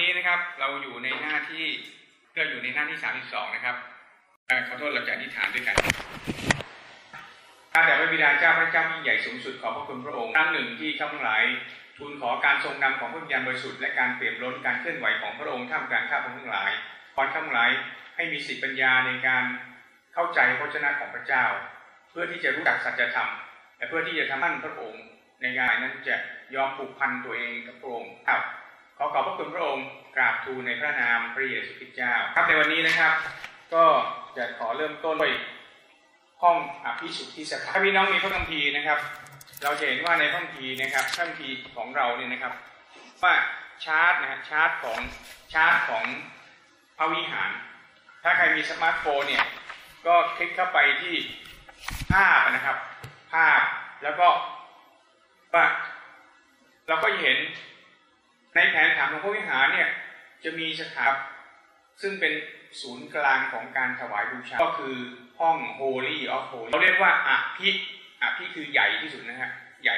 นี้นะครับเราอยู่ในหน้าที่เราอยู่ในหน้าที่สามสิบสองนะครับอขอโทษเราจะอธิษฐานด้วยกันข้าแต่พระบิดาเจ้าพระเจ้ายิ่งใหญ่สูงสุดขอพระคุณพระองค์ครั้งหนึ่งที่ข้าทั้งหลาทูลขอการทรงนำของพระวิญญาณบริสุทธิ์และการเปรียบล้นการเคลื่อนไหวของพระองค์ท่ามกลางข้าพระทั้งหลายขอข้าทั้งหลาให้มีสิทธิปัญญาในการเข้าใจพระวจนะของพระเจ้า เพื่อที่จะรู้จักสัจธรรมและเพื่อที่จะทำให้พระองค์ในงานนั้นจะยอมผูกพันตัวเองกับพระองค์ครับ ขอขอบพระคุณพระองค์กราบทูลในพระนามพระเยซูคริสต์เจ้า ครับในวันนี้นะครับ ก็จะขอเริ่มต้นด้วยห้องอภิสุทธิสถานพี่น้องมีพระคัมภีร์นะครับ เราจะเห็นว่าในพระคัมภีร์นะครับพระคัมภีร์ของเราเนี่ยนะครับ ว่าชาร์ตนะฮะชาร์ตของชาร์ตของพระวิหาร ถ้าใครมีสมาร์ทโฟนเนี่ยก็คลิกเข้าไปที่ภาพนะครับ ภาพแล้วก็ว่าเราก็เห็น ในแผนผังของพระวิหารเนี่ยจะมีสถาบซึ่งเป็นศูนย์กลางของการถวายบูชา ก็คือห้อง Holy of Holy เราเรียกว่าอภิอภิคือใหญ่ที่สุดนะฮะใหญ่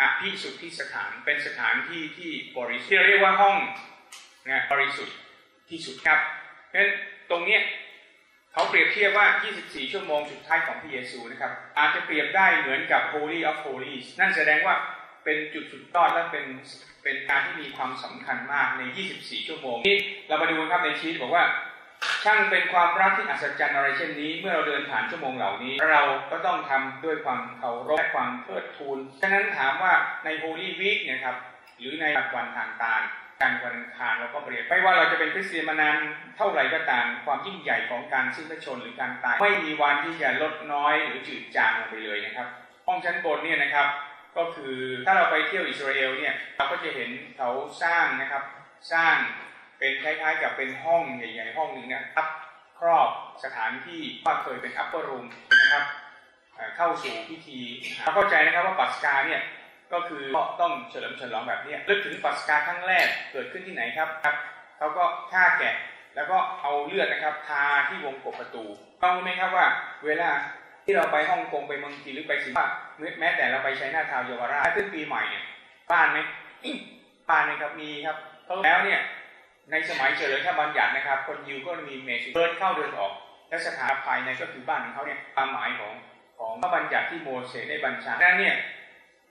อภิสุทธิสถานเป็นสถานที่ที่บริสุทธิ์ที่เราเรียกว่าห้องนะบริสุทธิ์ที่สุดครับเพราะฉะนั้นตรงเนี้ยเขาเปรียบเทียบว่า 24 ชั่วโมงสุดท้ายของพระเยซูนะครับ อาจจะเปรียบได้เหมือนกับ Holy of Holies นั่นแสดงว่าเป็นจุดสุดยอดและเป็น เป็นการที่มีความสำคัญมากใน 24 ชั่วโมงนี้เรามาดูครับในชีตบอกว่า ช่างเป็นความรักที่อัศจรรย์อะไรเช่นนี้ เมื่อเราเดินผ่านชั่วโมงเหล่านี้ เราก็ต้องทำด้วยความเคารพและความเทิดทูนฉะนั้นถามว่าใน Holy Week เนี่ยครับหรือในวันทางการการวันอังคารเราก็เปรียบไม่ว่าเราจะเป็นคริสเตียนมานานเท่าไหร่ก็ตามความยิ่งใหญ่ของการสิ้นพระชนหรือการตาย ไม่มีวันที่จะลดน้อยหรือจืดจางลงไปเลยนะครับห้องชั้นบนเนี่ยนะครับ ก็คือถ้าเราไปเที่ยวอิสราเอลเนี่ยเราก็จะเห็นเขาสร้างนะครับ สร้างเป็นคล้ายๆกับเป็นห้องใหญ่ๆห้องหนึ่งเนี่ยทับครอบสถานที่ว่าเคยเป็นอัปเปอร์รูมนะครับเข้าสู่พิธีเราเข้าใจนะครับว่าปัสกาเนี่ยก็คือต้องเฉลิมฉลองแบบนี้ยนึกถึงปัสกาครั้งแรกเกิดขึ้นที่ไหนครับครับเขาก็ฆ่าแกะแล้วก็เอาเลือดนะครับทาที่วงกบประตูต้องรู้ไหมครับว่า เวลาที่เราไปฮ่องกงไปเมืองจีนหรือไปสิงคโปร์ แม้แต่เราไปใช้หน้าทาวเยาวราชขึ้นปีใหม่เนี่ยบ้านไหมบ้านไหมครับมีครับแล้วเนี่ยในสมัยเฉลิมพระบัญญัตินะครับ คนยิวก็มีเมชิเดินเข้าเดินออก และสถานภายในก็คือบ้านของเขาเนี่ยความหมายของของพระบัญญัติที่โมเสสได้บัญชาดังนั้นเนี่ย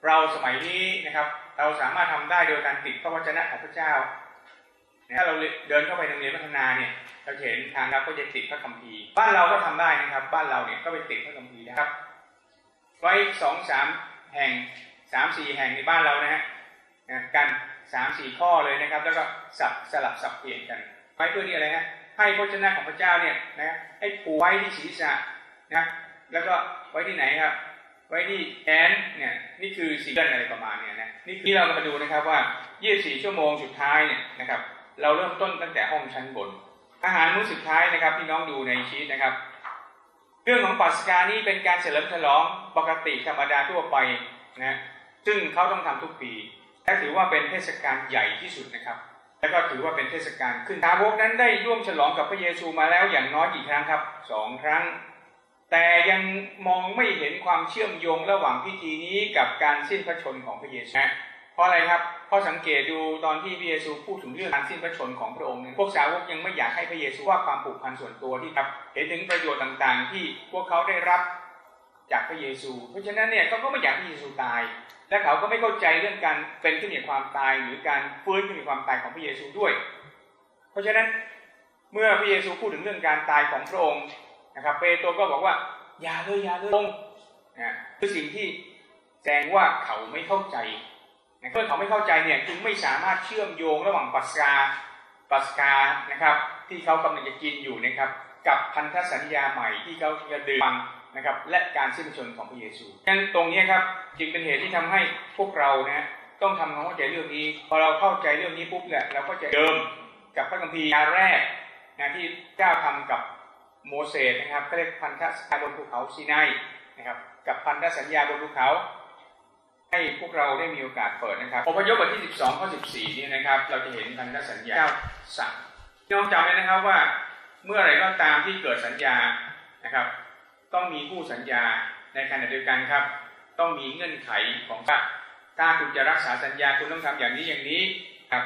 เราสมัยนี้นะครับเราสามารถทำได้โดยการติดพระวจนะของพระเจ้าถ้าเราเดินเข้าไปในโรงเรียนพัฒนาเนี่ยเราเห็นทางเราก็จะติดพระคัมภีร์ บ้านเราก็ทำได้นะครับ บ้านเราเนี่ยก็ไปติดพระคัมภีร์นะครับ ไว้สองสามแห่งสามสี่แห่งในบ้านเรานะฮะกันสามสี่ข้อเลยนะครับ แล้วก็สับสลับสับเปลี่ยนกันไว้เพื่อที่อะไรฮะให้พระเจ้าของพระเจ้าเนี่ยนะให้ปูกไว้ที่ศีรษะนะแล้วก็ไว้ที่ไหนครับ ไว้ที่แอนเนี่ยนี่คือสีเลือนอะไรประมาณเนี่ยนะนี่ที่เรามาดูนะครับว่า 24 ชั่วโมงสุดท้ายเนี่ยนะครับ เราเริ่มต้นตั้งแต่ห้องชั้นบน อาหารมื้อสุดท้ายนะครับพี่น้องดูในชีตนะครับ เรื่องของปัสกานี่เป็นการเฉลิมฉลองปกติธรรมดาทั่วไปนะซึ่งเขาต้องทำทุกปีและถือว่าเป็นเทศกาลใหญ่ที่สุดนะครับ แล้วก็ถือว่าเป็นเทศกาลขึ้นสาวกนั้นได้ร่วมฉลองกับพระเยซูมาแล้วอย่างน้อยกี่ครั้งครับสองครั้ง แต่ยังมองไม่เห็นความเชื่อมโยงระหว่างพิธีนี้กับการสิ้นพระชนของพระเยซูนะ เพราะอะไรครับเพราะสังเกตดูตอนที่พระเยซูพูดถึงเรื่องการสิ้นพระชนของพระองค์เนี่ยพวกสาวกยังไม่อยากให้พระเยซูว่าความผูกพันส่วนตัวที่ครับเห็นถึงประโยชน์ต่างๆ ที่พวกเขาได้รับจากพระเยซู เพราะฉะนั้นเนี่ยเขาก็ไม่อยากให้พระเยซูตาย และเขาก็ไม่เข้าใจเรื่องการเป็นขึ้นจากความตายหรือการฟื้นขึ้นจากความตายของพระเยซูด้วย เพราะฉะนั้นเมื่อพระเยซูพูดถึงเรื่องการตายของพระองค์นะครับ เปโตรก็บอกว่าอย่าเลยอย่าเลยองนะคือสิ่งที่แสดงว่าเขาไม่เข้าใจ เมื่อเขาไม่เข้าใจเนี่ยจึงไม่สามารถเชื่อมโยงระหว่างปัสกาปัสกานะครับ ที่เขากำลังจะกินอยู่นะครับ กับพันธสัญญาใหม่ที่เขาจะดื่มนะครับและการสิ้นชนของพระเยซูดังนั้นตรงนี้ครับจึงเป็นเหตุที่ทำให้พวกเรานะต้องทำความเข้าใจเรื่องนี้ พอเราเข้าใจเรื่องนี้ปุ๊บเนี่ยเราก็จะเดิมกับพระคัมภีร์แรกนะที่เจ้าทำกับโมเสสนะครับก็เรียกพันธสัญญาบนภูเขาซีไนนะครับกับพันธสัญญาบนภูเขา ให้พวกเราได้มีโอกาสเปิดนะครับอพยพบทที่ 12ข้อ14 นี่นะครับ เราจะเห็นพันธสัญญาเจ้าสั่งน้องจำไว้นะครับว่าเมื่อไรก็ตามที่เกิดสัญญานะครับ ต้องมีผู้สัญญาในขณะเดียวกันครับ ต้องมีเงื่อนไขของพระถ้าคุณจะรักษาสัญญาคุณต้องทำอย่างนี้อย่างนี้ครับ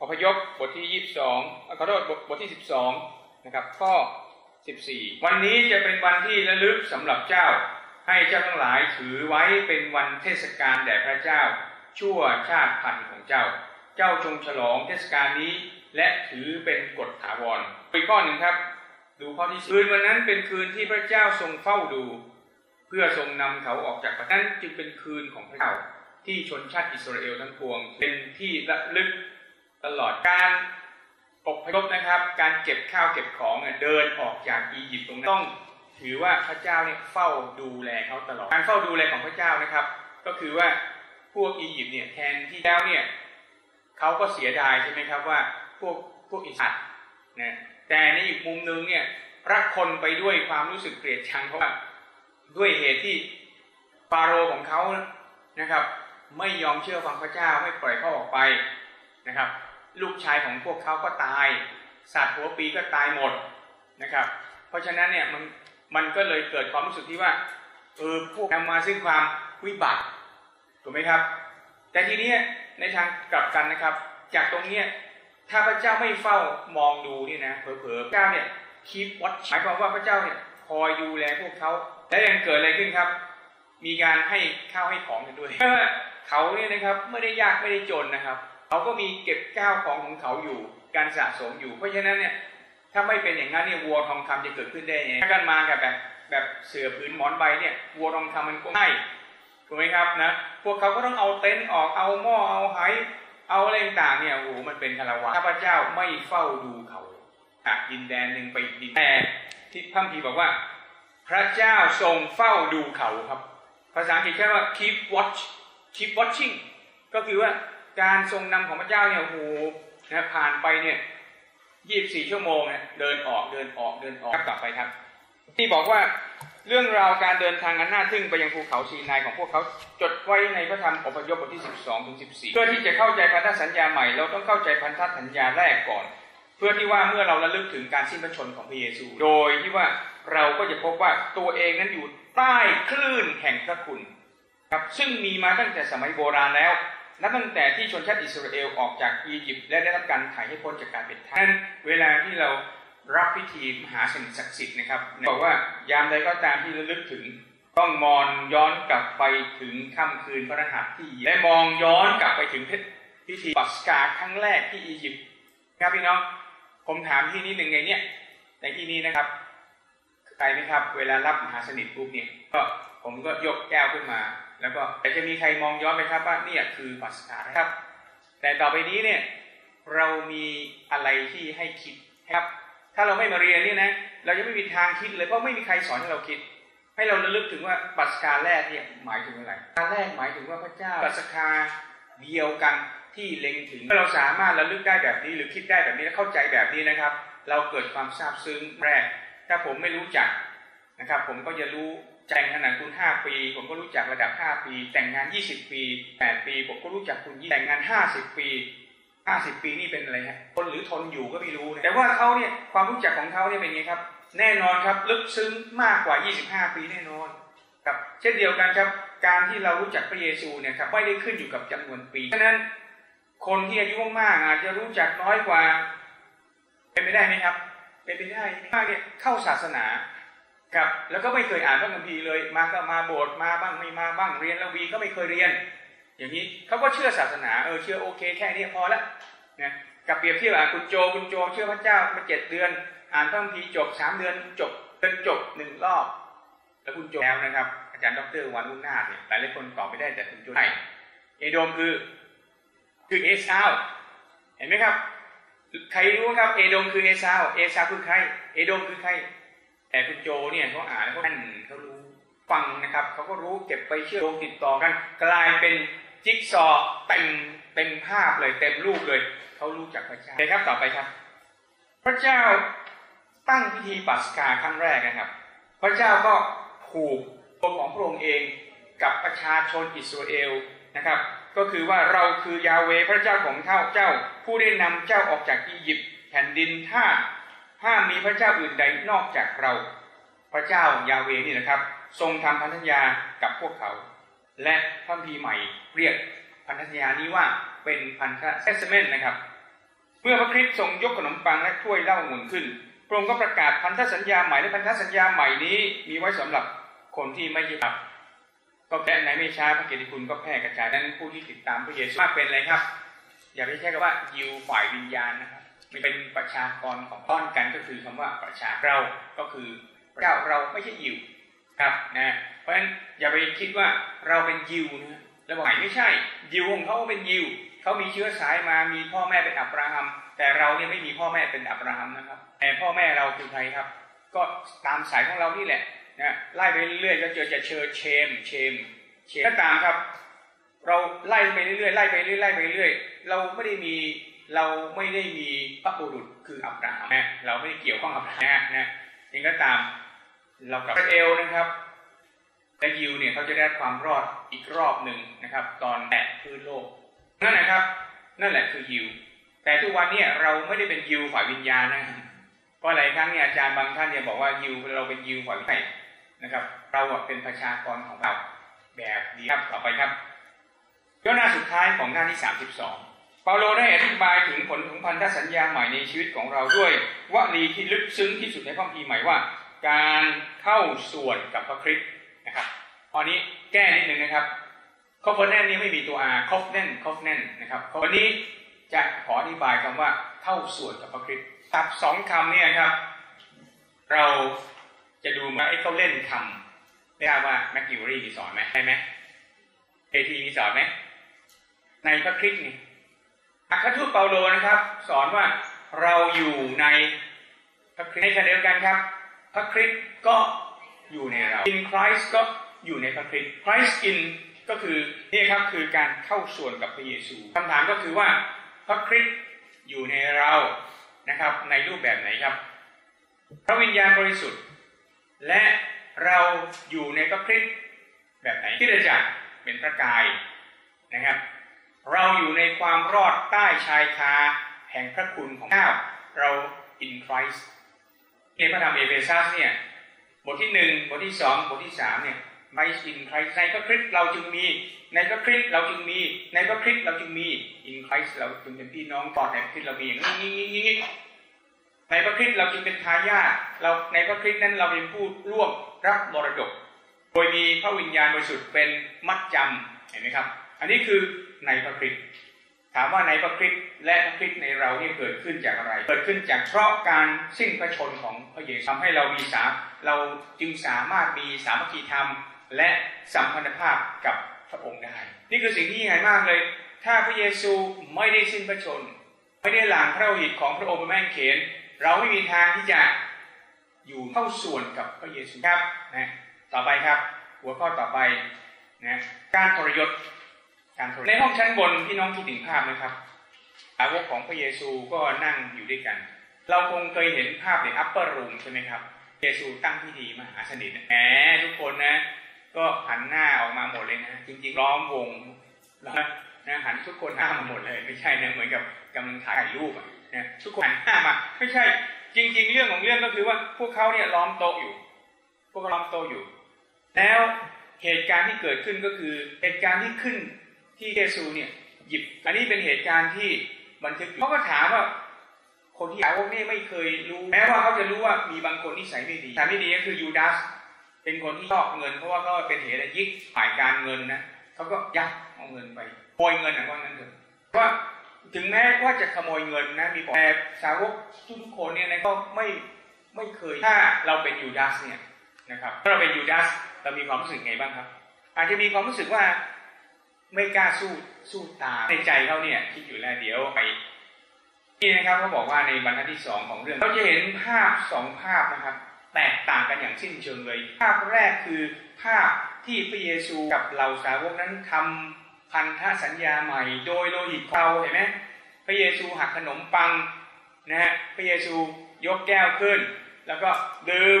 อพยพบทที่ 22ขอโทษบทที่ 12นะครับข้อ14 วันนี้จะเป็นวันที่ระลึกสำหรับเจ้า ให้เจ้าทั้งหลายถือไว้เป็นวันเทศกาลแด่พระเจ้า ชั่วชาติพันธุ์ของเจ้า เจ้าจงฉลองเทศกาลนี้ และถือเป็นกฎถาวรอีกข้อหนึ่งครับ ดูข้อที่คืนวันนั้นเป็นคืนที่พระเจ้าทรงเฝ้าดู เพื่อทรงนำเขาออกจากประนั้นจึงเป็นคืนของพระเจ้าที่ชนชาติอิสราเอลทั้งปวง เป็นที่ระลึกตลอดการอพยพนะครับ การเก็บข้าวเก็บของเดินออกจากอียิปต์ตรงนั้นต้อง ถือว่าพระเจ้าเนี่ยเฝ้าดูแลเขาตลอด การเฝ้าดูแลของพระเจ้านะครับ ก็คือว่าพวกอียิปต์เนี่ยแทนที่แล้วเนี่ยเขาก็เสียดายใช่ไหมครับว่าพวกพวกอิสราเอลนะแต่ในอีกมุมนึงเนี่ยรักคนไปด้วยความรู้สึกเกลียดชังเพราะว่าด้วยเหตุที่ฟาโรห์ของเขานะครับ ไม่ยอมเชื่อฟังพระเจ้าไม่ปล่อยเขาออกไปนะครับ ลูกชายของพวกเขาก็ตาย สัตว์หัวปีก็ตายหมดนะครับ เพราะฉะนั้นเนี่ยมัน มันก็เลยเกิดความรู้สึกที่ว่าเออพวกนำมาซึ่งความวิบัติถูกไหมครับ แต่ทีนี้ในทางกลับกันนะครับ จากตรงเนี้ยถ้าพระเจ้าไม่เฝ้ามองดูนี่นะเผลอๆพระเจ้าเนี่ยคีบวัดหมายความว่าพระเจ้าเนี่ยคอยดูแลพวกเขาและยังเกิดอะไรขึ้นครับ มีการให้ข้าวให้ของกันด้วยเขาเนี่ยนะครับไม่ได้ยากไม่ได้จนนะครับ เขาก็มีเก็บก้าวของของเขาอยู่การสะสมอยู่ เพราะฉะนั้นเนี่ย ถ้าไม่เป็นอย่างนั้นเนี่ยวัวทองคำจะเกิดขึ้นได้ไงถ้ากันมากับแบบแบบเสือผืนหมอนใบเนี่ยวัวทองคำมันก็ไม่ถูกไหมครับนะพวกเขาก็ต้องเอาเต็นท์ออกเอาหม้อเอาไหเอาอะไรต่างเนี่ยโอ้โหมันเป็นคารวะถ้าพระเจ้าไม่เฝ้าดูเขาจากดินแดนหนึ่งไปดินแต่ที่พระพีบอกว่า พระเจ้าทรงเฝ้าดูเขาครับ ภาษาอังกฤษใช้ว่า keep watch keep watching ก็คือว่าการทรงนำของพระเจ้าเนี่ยโอ้โหนะผ่านไปเนี่ย ยี่บสี่ชั่วโมงเนี่ยเดินออกเดินออกเดินออกกลับไปครับ ที่บอกว่าเรื่องราวการเดินทางอันน่าทึ่งไปยังภูเขาซีนายของพวกเขาจดไว้ในพระธรรมอพยพบทที่ 12ถึง14 เพื่อที่จะเข้าใจพันธสัญญาใหม่เราต้องเข้าใจพันธสัญญาแรกก่อน เพื่อที่ว่าเมื่อเราระลึกถึงการสิ้นพระชนของพระเยซู โดยที่ว่าเราก็จะพบว่าตัวเองนั้นอยู่ใต้คลื่นแห่งพระคุณครับซึ่งมีมาตั้งแต่สมัยโบราณแล้ว นับตั้งแต่ที่ชนชาติอิสราเอลออกจากอียิปต์และได้รับการไถ่ให้พ้นจากการเป็นทาสเวลาที่เรารับพิธีมหาสนิทศักดิ์สิทธิ์นะครับบอกว่ายามใดก็ตามที่ระลึกถึง ต้องมองย้อนกลับไปถึงค่ำคืนพระรหัสที่และมองย้อนกลับไปถึงพิธีปัสกาครั้งแรกที่อียิปต์ครับพี่น้องผมถามที่นี้หนึ่งไงเนี่ยในที่นี้นะครับใครไหมครับ เวลารับมหาสนิทปุ๊บเนี่ยก็ผมก็ยกแก้วขึ้นมา แล้วก็แต่จะมีใครมองย้อนไหมครับว่านี่คือปัสกาครับ แต่ต่อไปนี้เนี่ยเรามีอะไรที่ให้คิดครับ ถ้าเราไม่มาเรียนนี่นะเราจะไม่มีทางคิดเลยเพราะไม่มีใครสอนให้เราคิด ให้เราระลึกถึงว่าปัสกาแรกเนี่ยหมายถึงอะไรการแรกหมายถึงว่าพระเจ้าปัสกาเดียวกันที่เล็งถึงเมื่อเราสามารถระลึกได้แบบนี้หรือคิดได้แบบนี้และเข้าใจแบบนี้นะครับ เราเกิดความซาบซึ้งแรก ถ้าผมไม่รู้จักนะครับ ผมก็จะรู้ แต่งขนาดคุณห้าปี ผมก็รู้จักระดับห้าปี แต่งงานยี่สิบปีแปดปี ผมก็รู้จักคุณแต่งงานห้าสิบปีห้าสิบปีนี่เป็นอะไรฮะทนหรือทนอยู่ก็ไม่รู้นะแต่ว่าเขาเนี่ยความรู้จักของเขาเนี่ยเป็นไงครับ แน่นอนครับลึกซึ้งมากกว่า 25 ปีแน่นอนครับเช่นเดียวกันครับ การที่เรารู้จักพระเยซูเนี่ยครับไม่ได้ขึ้นอยู่กับจำนวนปีฉะนั้นคนที่อายุมากๆอาจจะรู้จักน้อยกว่าเป็นไปได้ไหมครับเป็นไปได้มากเนี่ยเข้าศาสนา ครับแล้วก็ไม่เคยอ่านพระคัมภีร์เลย มาก็มาโบสถ์มาบ้างไม่มาบ้างเรียนล้ววีก็ไม่เคยเรียน อย่างนี้เขาก็เชื่อศาสนาเออเชื่อโอเคแค่นี้พอละนะกับเปรียบเทียบอะคุณโจคุณโจเชื่อพระเจ้ามาเจ็ดเดือน อ่านพระคัมภีร์จบสามเดือนจบเป็นจบหนึ่งรอบ แล้วคุณโจแล้วนะครับ อาจารย์ดรวันลุนาเนี่ยหลายหลายคนตอบไม่ได้แต่คุณโจใช่เอโดมคือคือเอซาวเห็นไหมครับ ใครรู้ครับเอโดมคือเอซาวเอซาวคือใคร เอโดมคือใคร แต่คุณโจเนี่ยเขาอ่านเขาอ่านเขารู้ฟังนะครับเขาก็รู้เก็บไปเชื่อโยงติดต่อกัน กลายเป็นจิ๊กซอเต็มเต็มภาพเลยเต็มรูปเลยเขารู้จักพระเจ้าครับต่อไปครับ พระเจ้าตั้งพิธีปัสกาครั้งแรกนะครับ พระเจ้าก็ผูกตัวของพระองค์เองกับประชาชนอิสราเอลนะครับ ก็คือว่าเราคือยาเวพระเจ้าของเท่าเจ้า ผู้ได้นำเจ้าออกจากอียิปต์แผ่นดินท่า ห้ามีพระเจ้าอื่นใดนอกจากเรา พระเจ้ายาเวนี่นะครับ ทรงทำพันธสัญญากับพวกเขา และพระพีใหม่เรียกพันธสัญญานี้ว่าเป็นพันธเซสเมนนะครับ เมื่อพระคริสต์ทรงยกขนมปังและถ้วยเหล้าองุ่นขึ้นพระองค์ก็ประกาศพันธสัญญาใหม่และพันธสัญญาใหม่นี้มีไว้สำหรับคนที่ไม่ยึดบก็แค่ไหนไม่ช้าพระเกียรติคุณก็แพร่กระจายดังนั้นผู้ที่ติดตามพระเยซูมากเป็นอะไรครับ อย่าไปใช้คำว่ายิวฝ่ายวิญญาณนะครับ เป็นประชากรของต้อนกันก็คือคำว่าประชาเราก็คือเจ้าเราไม่ใช่ยิวครับนะเพราะฉะนั้นอย่าไปคิดว่าเราเป็นยิวนะแล้วบอกไม่ใช่ยิวของเขาเป็นยิวเขามีเชื้อสายมามีพ่อแม่เป็นอับราฮัม แต่เราเนี่ยไม่มีพ่อแม่เป็นอับราฮัมนะครับ แต่พ่อแม่เราคือใครครับ ก็ตามสายของเรานี่แหละนะไล่ไปเรื่อยๆก็เจอจะเชิญเชมเชมเชมก็ตามครับ เราไล่ไปเรื่อยๆไล่ไปเรื่อยๆไล่ไปเรื่อยเราไม่ได้มี เราไม่ได้มีพระบุรุษคืออับราฮัมนะเราไม่ได้เกี่ยวข้องกับพระนะนะเองก็ตามเรากับเอลนะครับและยิวเนี่ยเขาจะได้ความรอดอีกรอบหนึ่งนะครับ ตอนแตะพื้นโลกนั่นแหละครับ นั่นแหละคือยิว แต่ทุกวันเนี่ยเราไม่ได้เป็นยิวฝ่ายวิญญาณนะเพราะหลายครั้งเนี่ยอาจารย์บางท่านเนี่ยบอกว่ายิวเราเป็นยิวฝ่ายวิญญาณนะครับเราเป็นประชากรของเราแบบนี้ครับต่อไปครับย่อหน้าสุดท้ายของหน้าที่32 เปาโลได้อธิบายถึงผลของพันธสัญญาใหม่ในชีวิตของเราด้วยวลีที่ลึกซึ้งที่สุดในพระคัมภีร์ใหม่ว่า การเข้าส่วนกับพระคริสต์นะครับตอนนี้แก้นิดนึงนะครับคอฟแนนนี้ไม่มีตัว R คอฟแนนคอฟแนนนะครับวันนี้จะขออธิบายคำว่าเข้าส่วนกับพระคริสต์ครับสองคำเนี่ยครับ เราจะดูมาไอ้เขาเล่นคำไม่ทราบว่า McGilvary มีสอนไหมใช่ไหมเอทีมีสอนไหมในพระคริสต์นี่ อัครทูตเปาโลนะครับ สอนว่าเราอยู่ในพระคริสต์ในขณะเดียวกันครับ พระคริสต์ก็อยู่ในเรา in Christ ก็อยู่ในพระคริสต์ Christ in ก็คือนี่ครับคือการเข้าส่วนกับพระเยซูคำถามก็คือว่าพระคริสต์อยู่ในเรานะครับในรูปแบบไหนครับ พระวิญญาณบริสุทธิ์ และเราอยู่ในพระคริสต์แบบไหนที่จะเป็นพระกายนะครับ เราอยู่ในความรอดใต้ชายคาแห่งพระคุณของเจ้าเรา in Christ ในพระธรรมเอเฟซัสเนี่ยบทที่หนึ่งบทที่สองบทที่สามเนี่ย Christ in Christ ในพระคริสต์เราจึงมี ในพระคริสต์เราจึงมี ในพระคริสต์เราจึงมี in Christ เราจึงเป็นพี่น้องต่อในพระคริสต์เรามีอย่างนี้นี้นี้นี้ในพระคริสต์เราจึงเป็นทายาทเราในพระคริสต์นั้นเราเป็นผู้ร่วมรับมรดก โดยมีพระวิญญาณบริสุทธิ์เป็นมัดจำเห็นไหมครับ อันนี้คือ ในพระคริสต์ถามว่าในพระคริสต์และพระคริสต์ในเราเนี่เกิดขึ้นจากอะไร เกิดขึ้นจากเพราะการสิ้นพระชนของพระเยซูทำให้เรามีสาเราจึงสามารถมีสามัคคีธรรม และสัมพันธภาพกับพระองค์ได้ นี่คือสิ่งที่ยิ่งใหญ่มากเลย ถ้าพระเยซูไม่ได้สิ้นพระชน ไม่ได้หลังพระโลหิตของพระองค์บนแม่งเขน เราไม่มีทางที่จะอยู่เข้าส่วนกับพระเยซูครับนะต่อไปครับ หัวข้อต่อไปนะการทรยศ การในห้องชั้นบนพี่น้องคิดถึงภาพไหมครับสาวกของพระเยซูก็นั่งอยู่ด้วยกัน เราคงเคยเห็นภาพในอัปเปอร์รูมใช่ไหมครับเยซูตั้งพิธีมหาสนิทแหมทุกคนนะ ก็หันหน้าออกมาหมดเลยนะ จริงๆล้อมวงนะนะหันทุกคนหน้ามาหมดเลย ไม่ใช่นะเหมือนกับกำลังถ่ายรูปอะนะทุกคนหันหน้ามาไม่ใช่ จริง ๆ เรื่องของเรื่องก็คือว่าพวกเขาเนี่ยล้อมโต๊ะอยู่ พวกเขาล้อมโต๊ะอยู่ แล้วเหตุการณ์ที่เกิดขึ้นก็คือเหตุการณ์ที่ขึ้น ที่เยซูเนี่ยหยิบ อันนี้เป็นเหตุการณ์ที่บันทึกเขาก็ถามว่า คนที่สาวกนี่ไม่เคยรู้แม้ว่าเขาจะรู้ว่ามีบางคนนิสัยไม่ดีแต่ไม่ดีก็คือยูดาสเป็นคนที่ชอบเงิน เพราะว่าเขาเป็นเหตุยิกฝ่ายการเงินนะเขาก็ยักเอาเงินไปขโมยเงินนะว่างั้นเถอะว่าถึงแม้ว่าจะขโมยเงินนะมีแต่สาวกทุกคนเนี่ยนะก็ไม่ไม่เคยถ้าเราเป็นยูดาสเนี่ยนะครับถ้าเราเป็นยูดาสเรามีความรู้สึกไงบ้างครับ อาจจะมีความรู้สึกว่า ไม่กล้าสู้สู้ตาในใจเขาเนี่ยคิดอยู่แล้วเดี๋ยวไปนี่นะครับเขาบอกว่าในบรรทัดที่สองของเรื่องเราจะเห็นภาพสองภาพนะครับ แตกต่างกันอย่างสิ้นเชิงเลย ภาพแรกคือภาพที่พระเยซูกับเหล่าสาวกนั้นทำพันธสัญญาใหม่ โดยโลหิตเขาเห็นไหมพระเยซูหักขนมปังนะฮะพระเยซูยกแก้วขึ้น แล้วก็ดื่ม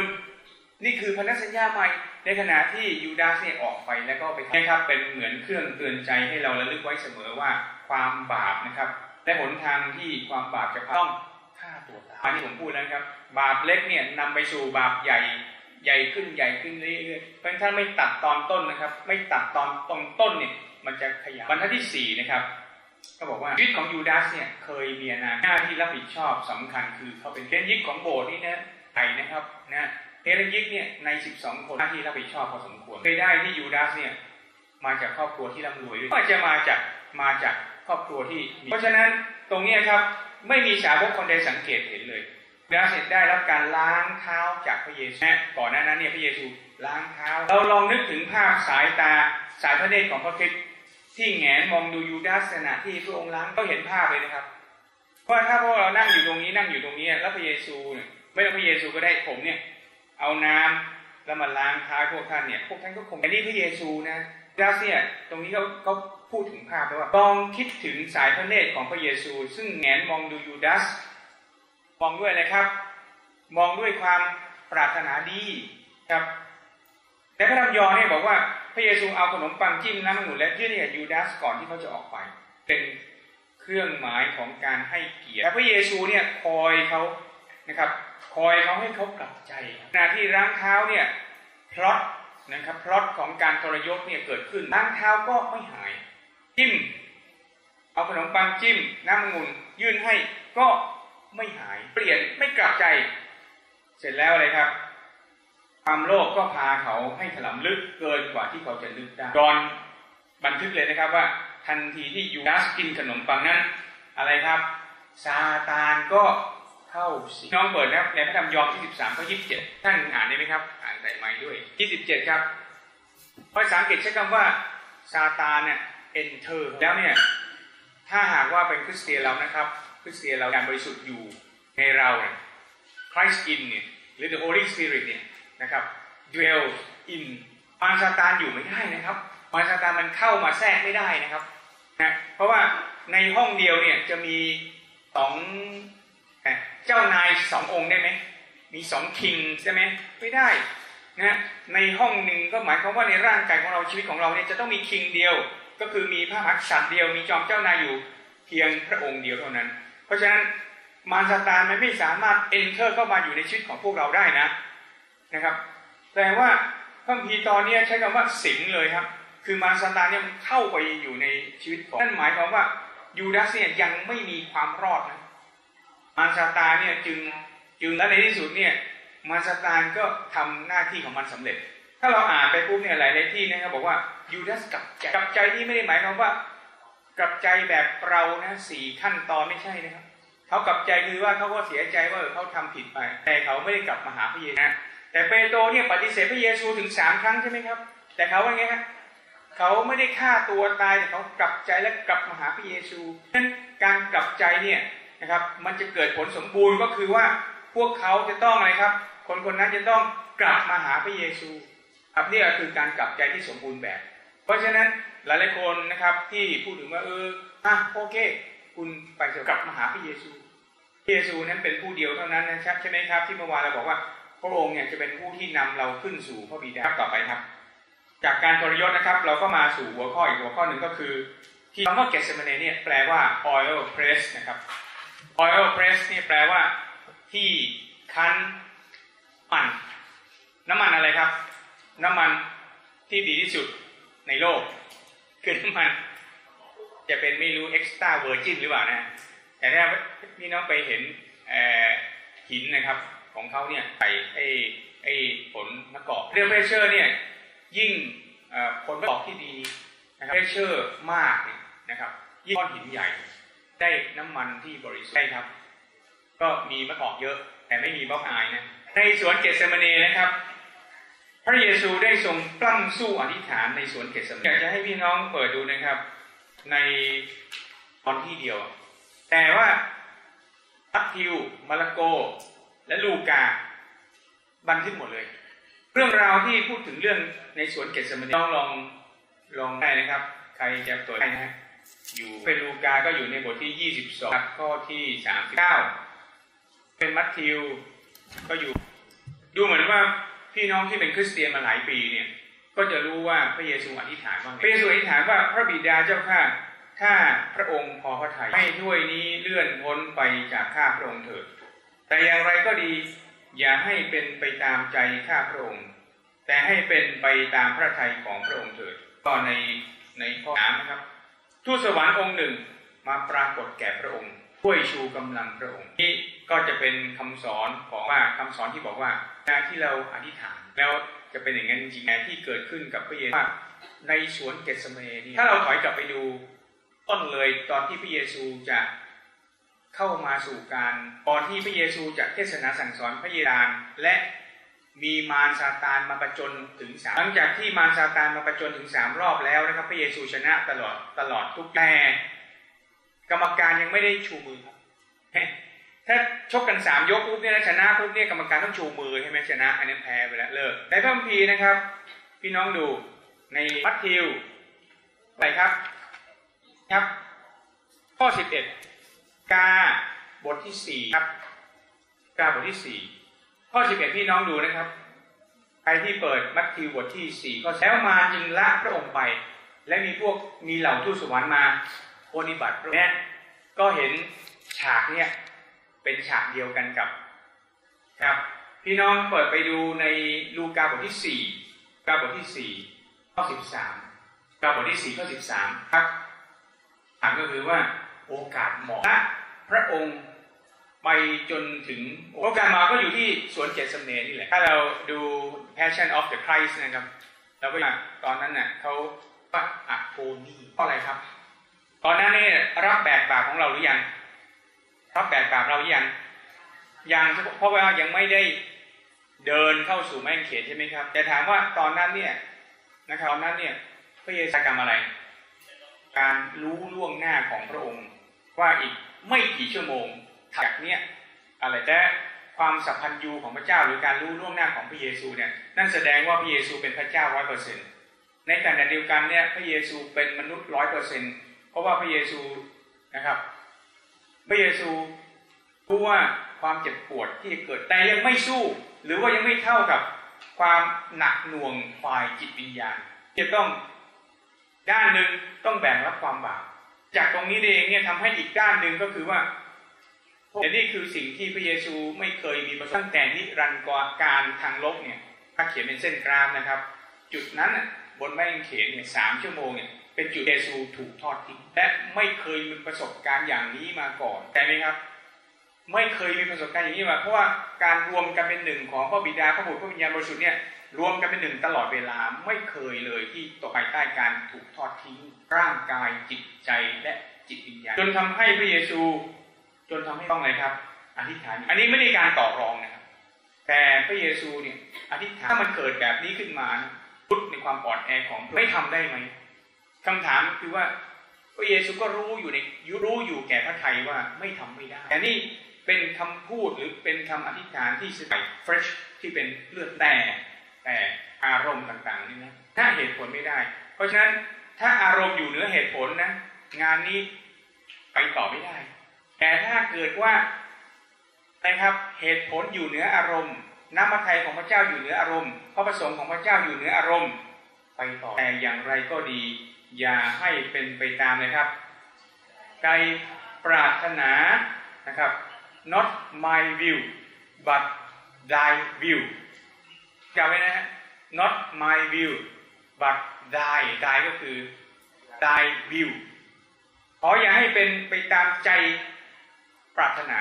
นี่คือพันธสัญญาใหม่ ในขณะที่ยูดาสเนี่ยออกไปแล้วก็ไปนะครับเป็นเหมือนเครื่องเตือนใจให้เราระลึกไว้เสมอว่าความบาปนะครับและหนทางที่ความบาปจะต้องฆ่าตัวตายอันนี้ผมพูดแล้วครับ บาปเล็กเนี่ยนำไปสู่บาปใหญ่ใหญ่ขึ้นใหญ่ขึ้นเรื่อยๆเพราะถ้าไม่ตัดตอนต้นนะครับ ไม่ตัดตอนตรงต้นเนี่ยมันจะขยายบรรทัดที่สี่นะครับก็บอกว่าชีวิตของยูดาสเนี่ยเคยมีอนาหน้าที่รับผิดชอบสำคัญคือเขาเป็นเทนยิกของโบสถ์นี่นะไทยนะครับนะ เทนยิกเนี่ยใน 12 คนหน้าที่รับผิดชอบพอสมควรเคยได้ที่ยูดาสเนี่ยมาจากครอบครัวที่ร่ำรวยด้วยก็จะมาจากมาจากครอบครัวที่มีเพราะฉะนั้นตรงนี้ครับไม่มีสาวกคนใดสังเกตเห็นเลยยูดาสเนี่ยได้รับการล้างเท้าจากพระเยซูนะก่อนหน้านั้นเนี่ยพระเยซูล้างเท้า เราลองนึกถึงภาพสายตาสายพระเนตรของพระคริสต์ที่แงนมองดูยูดาสขณะที่พระองค์ล้างก็เห็นภาพเลยนะครับเพราะถ้าพวกเรานั่งอยู่ตรงนี้นั่งอยู่ตรงนี้แล้วพระเยซูเนี่ยไม่ต้องพระเยซูก็ได้ผมเนี่ย เอาน้ำแล้วมาล้างเท้าพวกท่านเนี่ยพวกท่านก็คงแต่นี่พระเยซูนะยูดาสเนี่ยตรงนี้เขาเขาพูดถึงภาพแล้วว่าลองคิดถึงสายพระเนตรของพระเยซู ซึ่งแงนมองดูยูดาสมองด้วยอะไรครับ มองด้วยความปรารถนาดีครับแต่พระธรรมยอห์นเนี่ยบอกว่าพระเยซูเอาขนมปังจิ้มน้ำองุ่นและยื่นให้กับยูดาสก่อนที่เขาจะออกไป เป็นเครื่องหมายของการให้เกียรติแต่พระเยซูเนี่ยคอยเขานะครับ คอยเขาให้เขากลับใจขณะที่ล้างเท้าเนี่ยพลอตนะครับพลอตของการทรยศเนี่ยเกิดขึ้นล้างเท้าก็ไม่หาย จิ้ม เอาขนมปังจิ้ม น้ำองุ่นยื่นให้ก็ไม่หาย เปลี่ยนไม่กลับใจ เสร็จแล้วอะไรครับความโลภก็พาเขาให้ถลำลึกเกินกว่าที่เขาจะลึกได้ดอนบันทึกเลยนะครับว่า ทันทีที่ยูดาสกินขนมปังนั้น อะไรครับซาตานก็ เข้าสิน้องเปิดนะครับในพระธรรมยอห์นที่13ข้อ27ท่านอ่านได้ไหมครับ อ่านใส่ไม้ด้วย27ครับภาษาอังกฤษใช้คำว่าซาตานเนี่ย enter แล้วเนี่ยถ้าหากว่าเป็นคริสเตียนเรานะครับ คริสเตียนเราการบริสุทธิ์อยู่ในเราเนี่ย Christ in เนี่ยหรือ the Holy Spirit เนี่ยนะครับ dwell in มารซาตานอยู่ไม่ได้นะครับมารซาตานมันเข้ามาแทรกไม่ได้นะครับนะเพราะว่าในห้องเดียวเนี่ยจะมีสอง เจ้านายสององค์ได้ไหมมีสองคิงใช่ไหมไม่ได้นะในห้องหนึ่งก็หมายความว่าในร่างกายของเราชีวิตของเราเนี่ยจะต้องมีคิงเดียว ก็คือมีพระมหากษัตริย์เดียว มีจอมเจ้านายอยู่เพียงพระองค์เดียวเท่านั้น เพราะฉะนั้นมารซาตานมันไม่สามารถ enter เข้ามาอยู่ในชีวิตของพวกเราได้นะนะครับ แต่ว่าพระพีร์ตอนนี้ใช้คำว่าสิงเลยครับ คือมารซาตานเนี่ยมันเข้าไปอยู่ในชีวิตของนั่นหมายความว่ายูดาสเนี่ยยังไม่มีความรอดนะ มารซาตานเนี่ยจึงจึงแล้วในที่สุดเนี่ยมารซาตานก็ทำหน้าที่ของมันสำเร็จ ถ้าเราอ่านไปปุ๊บเนี่ยหลายในที่นะครับบอกว่ายูดาสกลับใจกลับใจที่ไม่ได้หมายความว่ากลับใจแบบเรานะสี่ขั้นตอนไม่ใช่นะครับเขากลับใจคือว่าเขาก็เสียใจว่าเขาทำผิดไป แต่เขาไม่ได้กลับมาหาพระเยซูนะแต่เปโตรเนี่ยปฏิเสธพระเยซูถึงสามครั้งใช่ไหมครับ แต่เขาว่าไงฮะเขาไม่ได้ฆ่าตัวตายแต่เขากลับใจและกลับมาหาพระเยซูนั้นการกลับใจเนี่ย นะครับ มันจะเกิดผลสมบูรณ์ก็คือว่าพวกเขาจะต้องอะไรครับ คนคนนั้นจะต้องกลับมาหาพระเยซูครับนี่ก็คือการกลับใจที่สมบูรณ์แบบ เพราะฉะนั้นหลายๆคนนะครับที่พูดถึงว่าเอออะโอเค คุณไปเถอะกลับมาหาพระเยซูพระเยซูนั้นเป็นผู้เดียวเท่านั้นนะครับใช่ไหมครับ ที่เมื่อวานเราบอกว่าพระองค์เนี่ยจะเป็นผู้ที่นำเราขึ้นสู่พระบิดาต่อไปครับ จากการทรยศนะครับ เราก็มาสู่หัวข้ออีกหัวข้อหนึ่งก็คือที่คำว่าเกสเมเนเนี่ยแปลว่า oil press นะครับ oil press นี่แปลว่า ที่คั้นมันน้ำมันอะไรครับ น้ำมันที่ดีที่สุดในโลก คือน้ำมัน จะเป็นไม่รู้ extra virgin หรือเปล่านะ แต่ถ้าพี่น้องไปเห็นหินนะครับ ของเขาเนี่ยใส่ไอ้ไอ้ผลมะกอกเรื่อง pressure เนี่ยยิ่งผลมะกอกที่ดีนะครับ pressure มากนะครับ ยิ่งก้อนหินใหญ่ ได้น้ำมันที่บริสุทธิ์ได้ครับ ก็มีมะกอกเยอะ แต่ไม่มีป๊อปอายนะในสวนเกทเสมนีนะครับ พระเยซูได้ทรงปล้ำสู้อธิษฐานในสวนเกทเสมนีอยากจะให้พี่น้องเปิดดูนะครับ ในตอนที่เดียว แต่ว่ามัทธิวมาระโก และลูกา บันทึกหมดเลย เรื่องราวที่พูดถึงเรื่องในสวนเกสเมนีลองลองลองได้นะครับ ใครจะตัวได้นะ อยู่เป็นลูกา ก็อยู่ในบทที่22ข้อที่39เป็นมัทธิว ก็อยู่ ดูเหมือนว่าพี่น้องที่เป็นคริสเตียนมาหลายปีเนี่ย ก็จะรู้ว่าพระเยซูอธิษฐานว่าพระเยซูอธิษฐานว่าพระบิดาเจ้าข้าถ้าพระองค์พอพระทัยให้ถ้วยนี้เลื่อนพ้นไปจากข้าพระองค์เถิด แต่อย่างไรก็ดี อย่าให้เป็นไปตามใจข้าพระองค์ แต่ให้เป็นไปตามพระทัยของพระองค์เถิดก็ในในข้อสามนะครับ ทูตสวรรค์องค์หนึ่งมาปรากฏแก่พระองค์ช่วยชูกำลังพระองค์นี่ก็จะเป็นคำสอนของว่าคำสอนที่บอกว่าการที่เราอธิษฐานแล้วจะเป็นอย่างนั้นจริงๆที่เกิดขึ้นกับพระเยซูในสวนเกสเมนี่ถ้าเราถอยกลับไปดูต้นเลยตอนที่พระเยซูจะเข้ามาสู่การตอนที่พระเยซูจะเทศนาสั่งสอนพระเยดานและ มีมารซาตานมาประจนถึงสามหลังจากที่มารซาตานมาประจนถึงสามรอบแล้วนะครับพระเยซูชนะตลอดตลอดทุกแต่ กรรมการยังไม่ได้ชูมือครับถ้าชกกันสามยกปุ๊บเนี่ยชนะปุ๊บเนี่ยกรรมการต้องชูมือใช่ไหมชนะ อันนี้แพ้ไปแล้วเลิกในพระคัมภีร์นะครับ พี่น้องดูในมัทธิวอะไรครับครับ ข้อสิบเอ็ดกาบทที่สี่ครับกาบทที่สี่ ข้อสิบเอ็ดพี่น้องดูนะครับ ใครที่เปิดมัทธิวบทที่สี่ก็แล้วมาจึงละพระองค์ไป และมีพวกมีเหล่าทูตสวรรค์มาปฏิบัติพระเนี่ยก็เห็นฉากเนี่ยเป็นฉากเดียวกันกับครับ พี่น้องเปิดไปดูในลูกาบทที่สี่กาบทที่สี่ข้อสิบสามกาบทที่สี่ข้อสิบสามครับถามก็คือว่าโอกาสเหมาะพระองค์ ไปจนถึงโอกาสมาก็อยู่ที่สวนเกสเมนี่แหละ ถ้าเราดู Passion of the Christ นะครับเราก็ตอนนั้นเน่ะเขาว่าอะโพนีเพราะอะไรครับ ตอนนั้นเนี่ยรับแบกบาปของเราหรือยัง รับแบกบาปเราหรือยัง ยังเพราะว่ายังไม่ได้เดินเข้าสู่แม่งเขตใช่ไหมครับ แต่ถามว่าตอนนั้นเนี่ยนะครับตอนนั้นเนี่ยพระเยซูกรรมอะไร การรู้ล่วงหน้าของพระองค์ว่าอีกไม่กี่ชั่วโมง จากเนี้ยอะไรแต่ความสัพพัญญูของพระเจ้าหรือการรู้ล่วงหน้าของพระเยซูเนี่ยนั่นแสดงว่าพระเยซูเป็นพระเจ้าร้อยเปอร์เซ็นต์ในขณะเดียวกันเนี่ยพระเยซูเป็นมนุษย์ร้อยเปอร์เซ็นต์เพราะว่าพระเยซูนะครับ พระเยซูรู้ว่าความเจ็บปวดที่เกิดแต่ยังไม่สู้ หรือว่ายังไม่เท่ากับความหนักหน่วงฝ่ายจิตวิญญาณจะต้องด้านหนึ่งต้องแบ่งรับความบาปจากตรงนี้เองเนี่ยทำให้อีกด้านหนึ่งก็คือว่า แต่นี่คือสิ่งที่พระเยซูไม่เคยมีประสบตั้งแต่นิรันดร์การทางโลกเนี่ยถ้าเขียนเป็นเส้นกราฟนะครับ จุดนั้นบนไม้กางเขนเนี่ยสามชั่วโมงเนี่ยเป็นจุดเยซูถูกทอดทิ้งและไม่เคยมีประสบการณ์อย่างนี้มาก่อนแต่ไหมครับ ไม่เคยมีประสบการณ์อย่างนี้มาเพราะว่าการรวมกันเป็นหนึ่งของพระบิดาพระบุตรพระวิญญาณบริสุทธิ์เนี่ยรวมกันเป็นหนึ่งตลอดเวลาไม่เคยเลยที่ตกภายใต้การถูกทอดทิ้ง ร่างกายจิตใจและจิตวิญญาณจนทำให้พระเยซู จนทำให้ต้องอะไรครับ อธิษฐาน อันนี้ไม่ได้การต่อรองนะครับ แต่พระเยซูเนี่ยอธิษฐานถ้ามันเกิดแบบนี้ขึ้นมาพุทธในความอ่อนแอของไม่ทำได้ไหมคำถามคือว่าพระเยซูก็รู้อยู่ในรู้อยู่แก่พระทัยว่าไม่ทำไม่ได้แต่นี่เป็นคำพูดหรือเป็นคำอธิษฐานที่ใส่ fresh ที่เป็นเลือดแต่แต่อารมณ์ต่างๆนี่นะถ้าเหตุผลไม่ได้ เพราะฉะนั้นถ้าอารมณ์อยู่เหนือเหตุผลนะ งานนี้ไปต่อไม่ได้ แต่ถ้าเกิดว่านะครับเหตุผลอยู่เหนืออารมณ์น้ำพระทัยของพระเจ้าอยู่เหนืออารมณ์พระประสงค์ของพระเจ้าอยู่เหนืออารมณ์ ไปต่อแต่อย่างไรก็ดี อย่าให้เป็นไปตามเลยครับใจปรารถนานะครับ not my view but thy view จำไว้นะฮะ not my view but thy thy ก็คือ thy view ขออย่าให้เป็นไปตามใจ ปรารถนา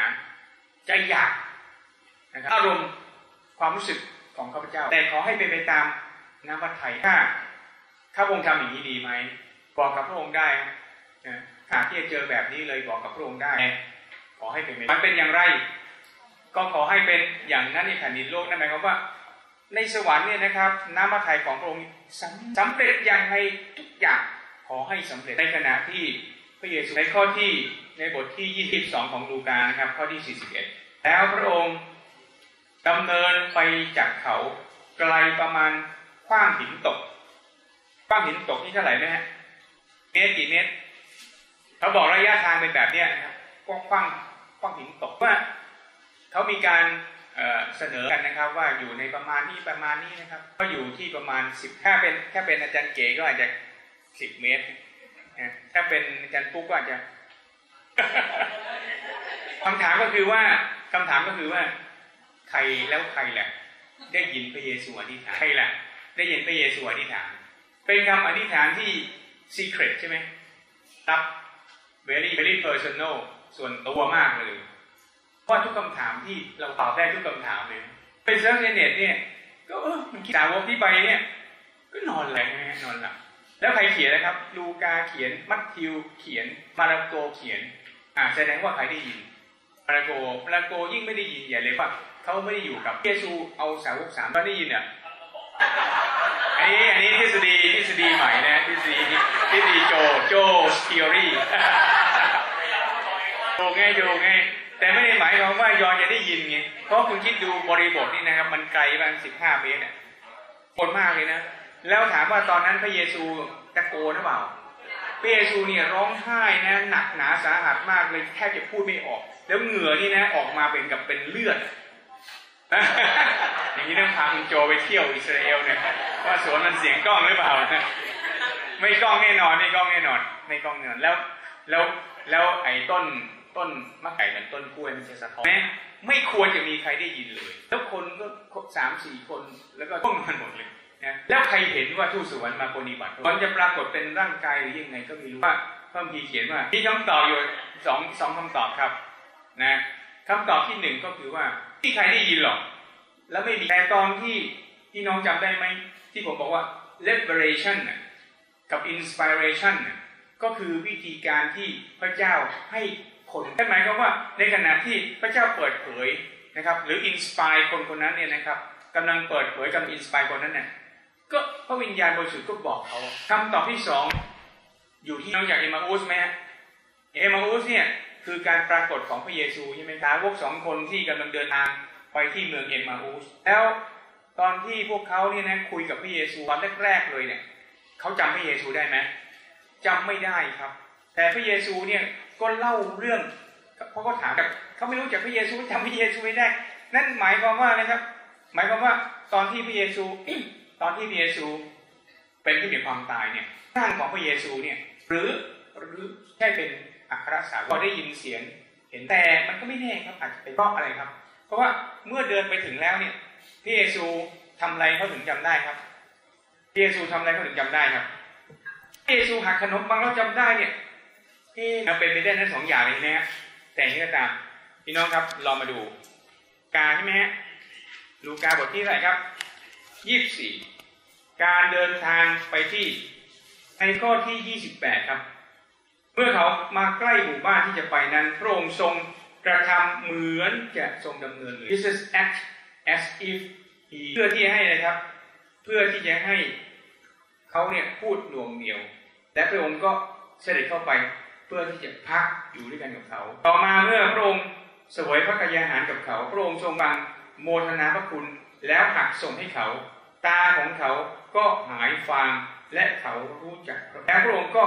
ใจอยากนะครับอารมณ์ความรู้สึกของข้าพเจ้า แต่ขอให้เป็นไปตามน้ำพระทัยถ้าข้าพระองค์ทำอย่างนี้ดีไหมบอกกับพระองค์ได้นะหากที่จะเจอแบบนี้เลยบอกกับพระองค์ได้ ขอให้เป็นมันเป็นอย่างไร ก็ขอให้เป็นอย่างนั้นในแผ่นดินโลกนั่นหมายความว่า ในสวรรค์เนี่ยนะครับ น้ำพระทัยของพระองค์สำเร็จอย่างไรทุกอย่างขอให้สำเร็จในขณะที่ พระเยซูในข้อที่ในบทที่ 22 ของลูกานะครับ ข้อที่ 41 แล้วพระองค์ดำเนินไปจากเขาไกลประมาณขว้างหินตกขว้างหินตกนี่เท่าไหร่นะฮะเมตรกี่เมตรเขาบอกระยะทางเป็นแบบเนี้ยนะครับกว้างขว้างขว้างหินตกว่าเขามีการเสนอกันนะครับว่าอยู่ในประมาณนี้ประมาณนี้นะครับ ก็อยู่ที่ประมาณสิบถ้าเป็นถ้าเป็นอาจารย์เก๋ก็อาจจะสิบเมตร ถ้าเป็นอาจารย์ปุ๊กก็อาจจะคำถามก็คือว่าคำถามก็คือว่า ใครแล้วใครแหละ ได้ยินพระเยซูอธิษฐานใครแหละได้ยินพระเยซูอธิษฐาน เป็นคำอธิษฐานที่ซีเครตใช่ไหมรับ very very personal ส่วนตัวมากเลยเพราะทุกคำถามที่เราตอบได้ทุกคำถามเลยไปเซิร์ชในเน็ตเนี่ย ก็เออมันสาวกที่ไปเนี่ย ก็นอนแหละนะฮะนอนหลับ แล้วใครเขียนนะครับ ลูกาเขียน มัทธิวเขียน มาระโกเขียน อ่าแสดงว่าใครได้ยิน มาระโก มาระโกยิ่งไม่ได้ยินใหญ่เลยว่าเขาไม่ได้อยู่กับเยซู เอาสาวกสามตอนได้ยินเนี่ยอันนี้อันนี้ทฤษฎีทฤษฎีใหม่นะทฤษฎีทฤษฎีโจโจสติอรี่โจไงโจไงแต่ไม่ได้หมายความว่ายอนจะได้ยินไงเพราะคุณคิดดูบริบทนี่นะครับ มันไกลประมาณสิบห้าเมตรเนี่ยคนมากเลยนะ แล้วถามว่าตอนนั้นพระเยซูตะโกนหรือเปล่าพระเยซูเนี่ยร้องไห้นะหนักหนาสาหัสมากเลยแทบจะพูดไม่ออก แล้วเหงื่อนี่นะออกมาเป็นกับเป็นเลือด อย่างนี้ต้องพาคุณโจไปเที่ยวอิสราเอลเนี่ยว่าสวนมันเสียงกล้องหรือเปล่าไม่กล้องแน่นอนไม่กล้องแน่นอนไม่กล้องแน่นอนแล้วแล้วแล้วไอ้ต้นต้นมะไก่เหมือนต้นกล้วยมันจะสะท้อนแม้ไม่ควรจะมีใครได้ยินเลย แล้วคนก็สามสี่คนแล้วก็ต้องมันหมดเลย แล้วใครเห็นว่าทูตสวรรค์มาปฏิบัติมันจะปรากฏเป็นร่างกายหรือยังไงก็ไม่รู้ว่าพระคัมภีเขียนว่ามีคำตอบอยู่สองสองคำตอบครับนะคำตอบที่หนึ่งก็คือว่าที่ใครได้ยินหรอก แล้วไม่มีแต่ตอนที่พี่น้องจำได้ไหมที่ผมบอกว่า liberation น่ะกับ inspiration น่ะก็คือวิธีการที่พระเจ้าให้คนนั่นหมายความว่าในขณะที่พระเจ้าเปิดเผยนะครับ หรือ inspire คนคนนั้นเนี่ยนะครับกำลังเปิดเผยกำลัง inspire คนนั้นเนี่ย ก็พระวิญญาณบริสุทธิ์ก็บอกเขาคำตอบที่สองอยู่ที่น้องอยากเอมาอุสไหมฮะเอมาอุสเนี่ยคือการปรากฏของพระเยซูใช่ไหมครับพวกสองคนที่กำลังเดินทางไปที่เมืองเอมาอุสแล้วตอนที่พวกเขาเนี่ยนะคุยกับพระเยซูวันแรกๆเลยเนี่ยเขาจำพระเยซูได้ไหมจำไม่ได้ครับ แต่พระเยซูเนี่ยก็เล่าเรื่องเพราะเขาถามกับเขาไม่รู้จักพระเยซูจำพระเยซูไม่ได้ นั่นหมายความว่านะครับ หมายความว่าตอนที่พระเยซู ตอนที่พระเยซูเป็นที่มีความตายเนี่ยร่างของพระเยซูเนี่ยหรือหรือแค่เป็นอัครสาวกพอได้ยินเสียงเห็นแต่มันก็ไม่แน่ครับอาจจะเป็นเพราะอะไรครับ เพราะว่าเมื่อเดินไปถึงแล้วเนี่ยพระเยซูทำอะไรเขาถึงจำได้ครับพระเยซูทำอะไรเขาถึงจำได้ครับพระเยซูหักขนมปังแล้วจำได้เนี่ยเอ๊ะเป็นไปได้ทั้งสองอย่างเลยนะฮะแต่นี่ก็ตามพี่น้องครับลองมาดู กาใช่ไหมฮะลูกาบทที่เท่าไหร่ครับ ยี่สิบสี่การเดินทางไปที่ในข้อที่ยี่สิบแปดครับ เมื่อเขามาใกล้หมู่บ้านที่จะไปนั้น พระองค์ทรงกระทำเหมือนจะทรงดำเนินเลย Jesus act as if he เพื่อที่ให้นะครับ เพื่อที่จะให้เขาเนี่ยพูดหน่วงเหนียว และพระองค์ก็เสด็จเข้าไปเพื่อที่จะพักอยู่ด้วยกันกับเขา ต่อมาเมื่อพระองค์เสวยพระกายาหารกับเขา พระองค์ทรงบังโมทนาพระคุณแล้วหักส่งให้เขา ตาของเขาก็หายฟางและเขารู้จักพระองค์และพระองค์ก็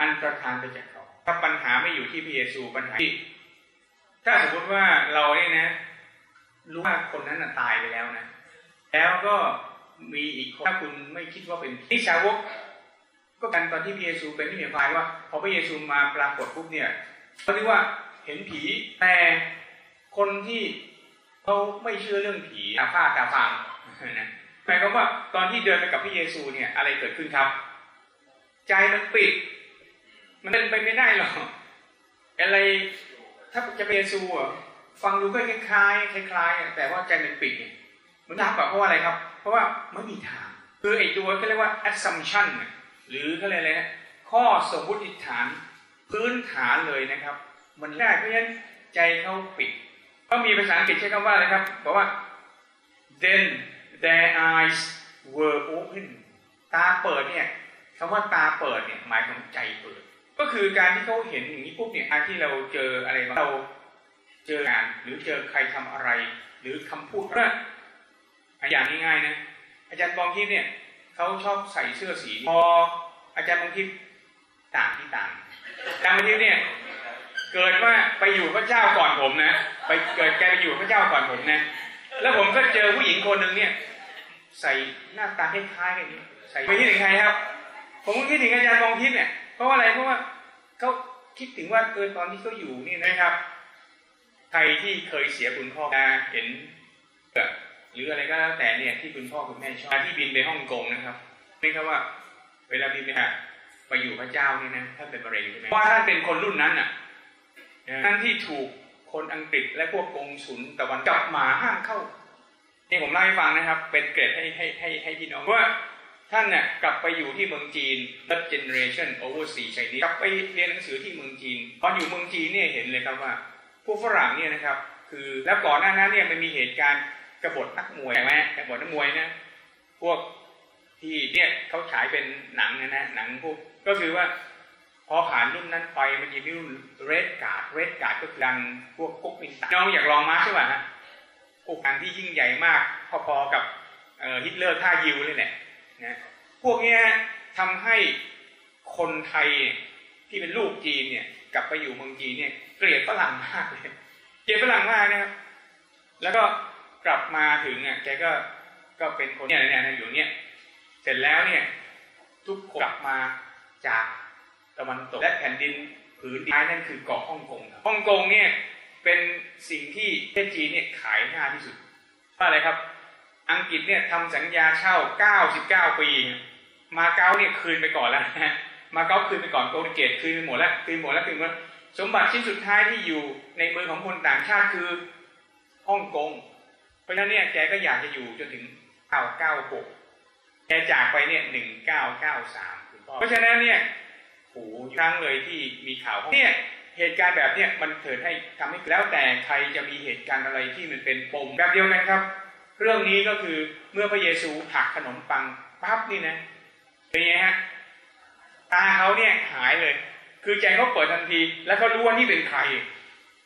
อันตรธานไปจากเขา ถ้าปัญหาไม่อยู่ที่พระเยซูปัญหาที่ ถ้าสมมติว่าเราเนี่ยนะ รู้ว่าคนนั้นน่ะตายไปแล้วนะ แล้วก็มีอีกคนถ้าคุณไม่คิดว่าเป็นที่สาวก ก็กันตอนที่พระเยซูเป็นที่มีพายว่าพอพระเยซูมาปรากฏปุ๊บเนี่ยเขาเรียกว่าเห็นผีแต่คนที่เขาไม่เชื่อเรื่องผีตาฟ้าตาฟางนะ หมายความว่าตอนที่เดินไปกับพระเยซูเนี่ย อะไรเกิดขึ้นครับ ใจมันปิด มันเป็นไปไม่ได้หรอกอะไรถ้าจะเปเยซูอะฟังดูก็คล้ายๆคล้ายๆแต่ว่าใจมันปิดเนี่ยมันยากกว่าเพราะว่าอะไรครับ เพราะว่าไม่มีทาง คือไอ้ตัวเขาเรียกว่า assumption เนี่ยหรือเขาเรียกอะไรนะข้อสมมติฐานพื้นฐานเลยนะครับ มันยากเพราะฉะนั้นใจเขาปิดก็มีภาษาอังกฤษใช้คำว่าอะไรครับบอกว่า then their eyes were open ตาเปิดเนี่ยคำว่าตาเปิดเนี่ยหมายถึงใจเปิด ก็คือการที่เขาเห็นอย่างนี้ปุ๊บเนี่ยที่เราเจออะไรบางเราเจองานหรือเจอใครทำอะไร หรือคำพูดก็อย่างง่ายๆนะอาจารย์บองทิพย์เนี่ยเขาชอบใส่เสื้อสีพออาจารย์บองทิพย์ต่างที่ต่างอาจารย์บองทิพย์เนี่ยเกิดว่าไปอยู่พระเจ้าก่อนผมนะ ไปเกิดแกไปอยู่พระเจ้าก่อนผมนะ แล้วผมก็เจอผู้หญิงคนหนึ่งเนี่ย ใส่หน้าตาคล้ายๆกันนี้ใส่ไปคิดถึงใครครับ ผมก็คิดถึงอาจารย์มองทิพย์เนี่ย เพราะว่าอะไร เพราะว่าเขาคิดถึงว่าเออตอนที่เขาอยู่นี่นะครับ ใครที่เคยเสียคุณพ่อเห็นหรืออะไรก็แล้วแต่เนี่ยที่คุณพ่อคุณแม่ชอบที่บินไปฮ่องกงนะครับนี่ครับว่า เวลาบินไปหาไปอยู่พระเจ้านี่นะท่านเป็นมะเร็งใช่ไหมเพราะว่าท่านเป็นคนรุ่นนั้นน่ะท่านที่ถูกคนอังกฤษและพวกกงสุนตะวันจับหมาห้ามเข้า นี่ผมเล่าให้ฟังนะครับ เป็นเกรดให้ให้ให้ให้พี่น้องว่าท่านเนี่ยกลับไปอยู่ที่เมืองจีน Third Generation Overseas Chinese กลับไปเรียนหนังสือที่เมืองจีนตอนอยู่เมืองจีนเนี่ยเห็นเลยครับว่า ผู้ฝรั่งเนี่ยนะครับ คือแล้วก่อนหน้านั้นเนี่ยมันมีเหตุการณ์กบฏนักมวยใช่ไหมกบฏนักมวยนะพวกที่เนี่ยเขาฉายเป็นหนังนะนะหนังพวกก็คือว่าพอผ่านรุ่นนั้นไปมันจะมีรุ่นเรดการ์ดเรดการ์ดก็คือดังพวกกุ๊กมินตันน้องอยากลองมาใช่ป่ะฮะ พวกการที่ยิ่งใหญ่มากพอๆกับฮิตเลอร์ท่ายิวเลยแหละนะพวกนี้ทำให้คนไทยที่เป็นลูกจีนเนี่ยกลับไปอยู่เมืองจีนเนี่ยเกลียดฝรั่งมากเลยเกลียดฝรั่งมากนะครับแล้วก็กลับมาถึงอะแกก็ก็เป็นคนเนี่ยเนี่ยอยู่เนี่ยเสร็จแล้วเนี่ยทุกคนกลับมาจากตะวันตกและแผ่นดินผืนดินนั่นคือเกาะฮ่องกงฮ่องกงเนี่ย เป็นสิ่งที่ประเทศจีนเนี่ยขายง่ายที่สุดว่าอะไรครับ อังกฤษเนี่ยทำสัญญาเช่า 99 ปี มาเก๊าเนี่ยคืนไปก่อนแล้วนะฮะมาเก๊าคืนไปก่อนโปรตุเกสคืนไปหมดแล้วคืนหมดแล้วคืนหมดสมบัติชิ้นสุดท้ายที่อยู่ในมือของคนต่างชาติคือฮ่องกง เพราะฉะนั้นเนี่ยแกก็อยากจะอยู่จนถึง 996 แกจากไปเนี่ย 1993 เพราะฉะนั้นเนี่ยโหครั้งเลยที่มีข่าวเนี่ย เหตุการณ์แบบเนี้ยมันเถิดให้ทำให้แล้วแต่ใครจะมีเหตุการณ์อะไรที่มันเป็นปมแบบเดียวกันครับ เรื่องนี้ก็คือเมื่อพระเยซูหักขนมปังปั๊บนี่นะเป็นไงฮะตาเขาเนี่ยหายเลย คือใจเขาเปิดทันที แล้วเขารู้ว่านี่เป็นใคร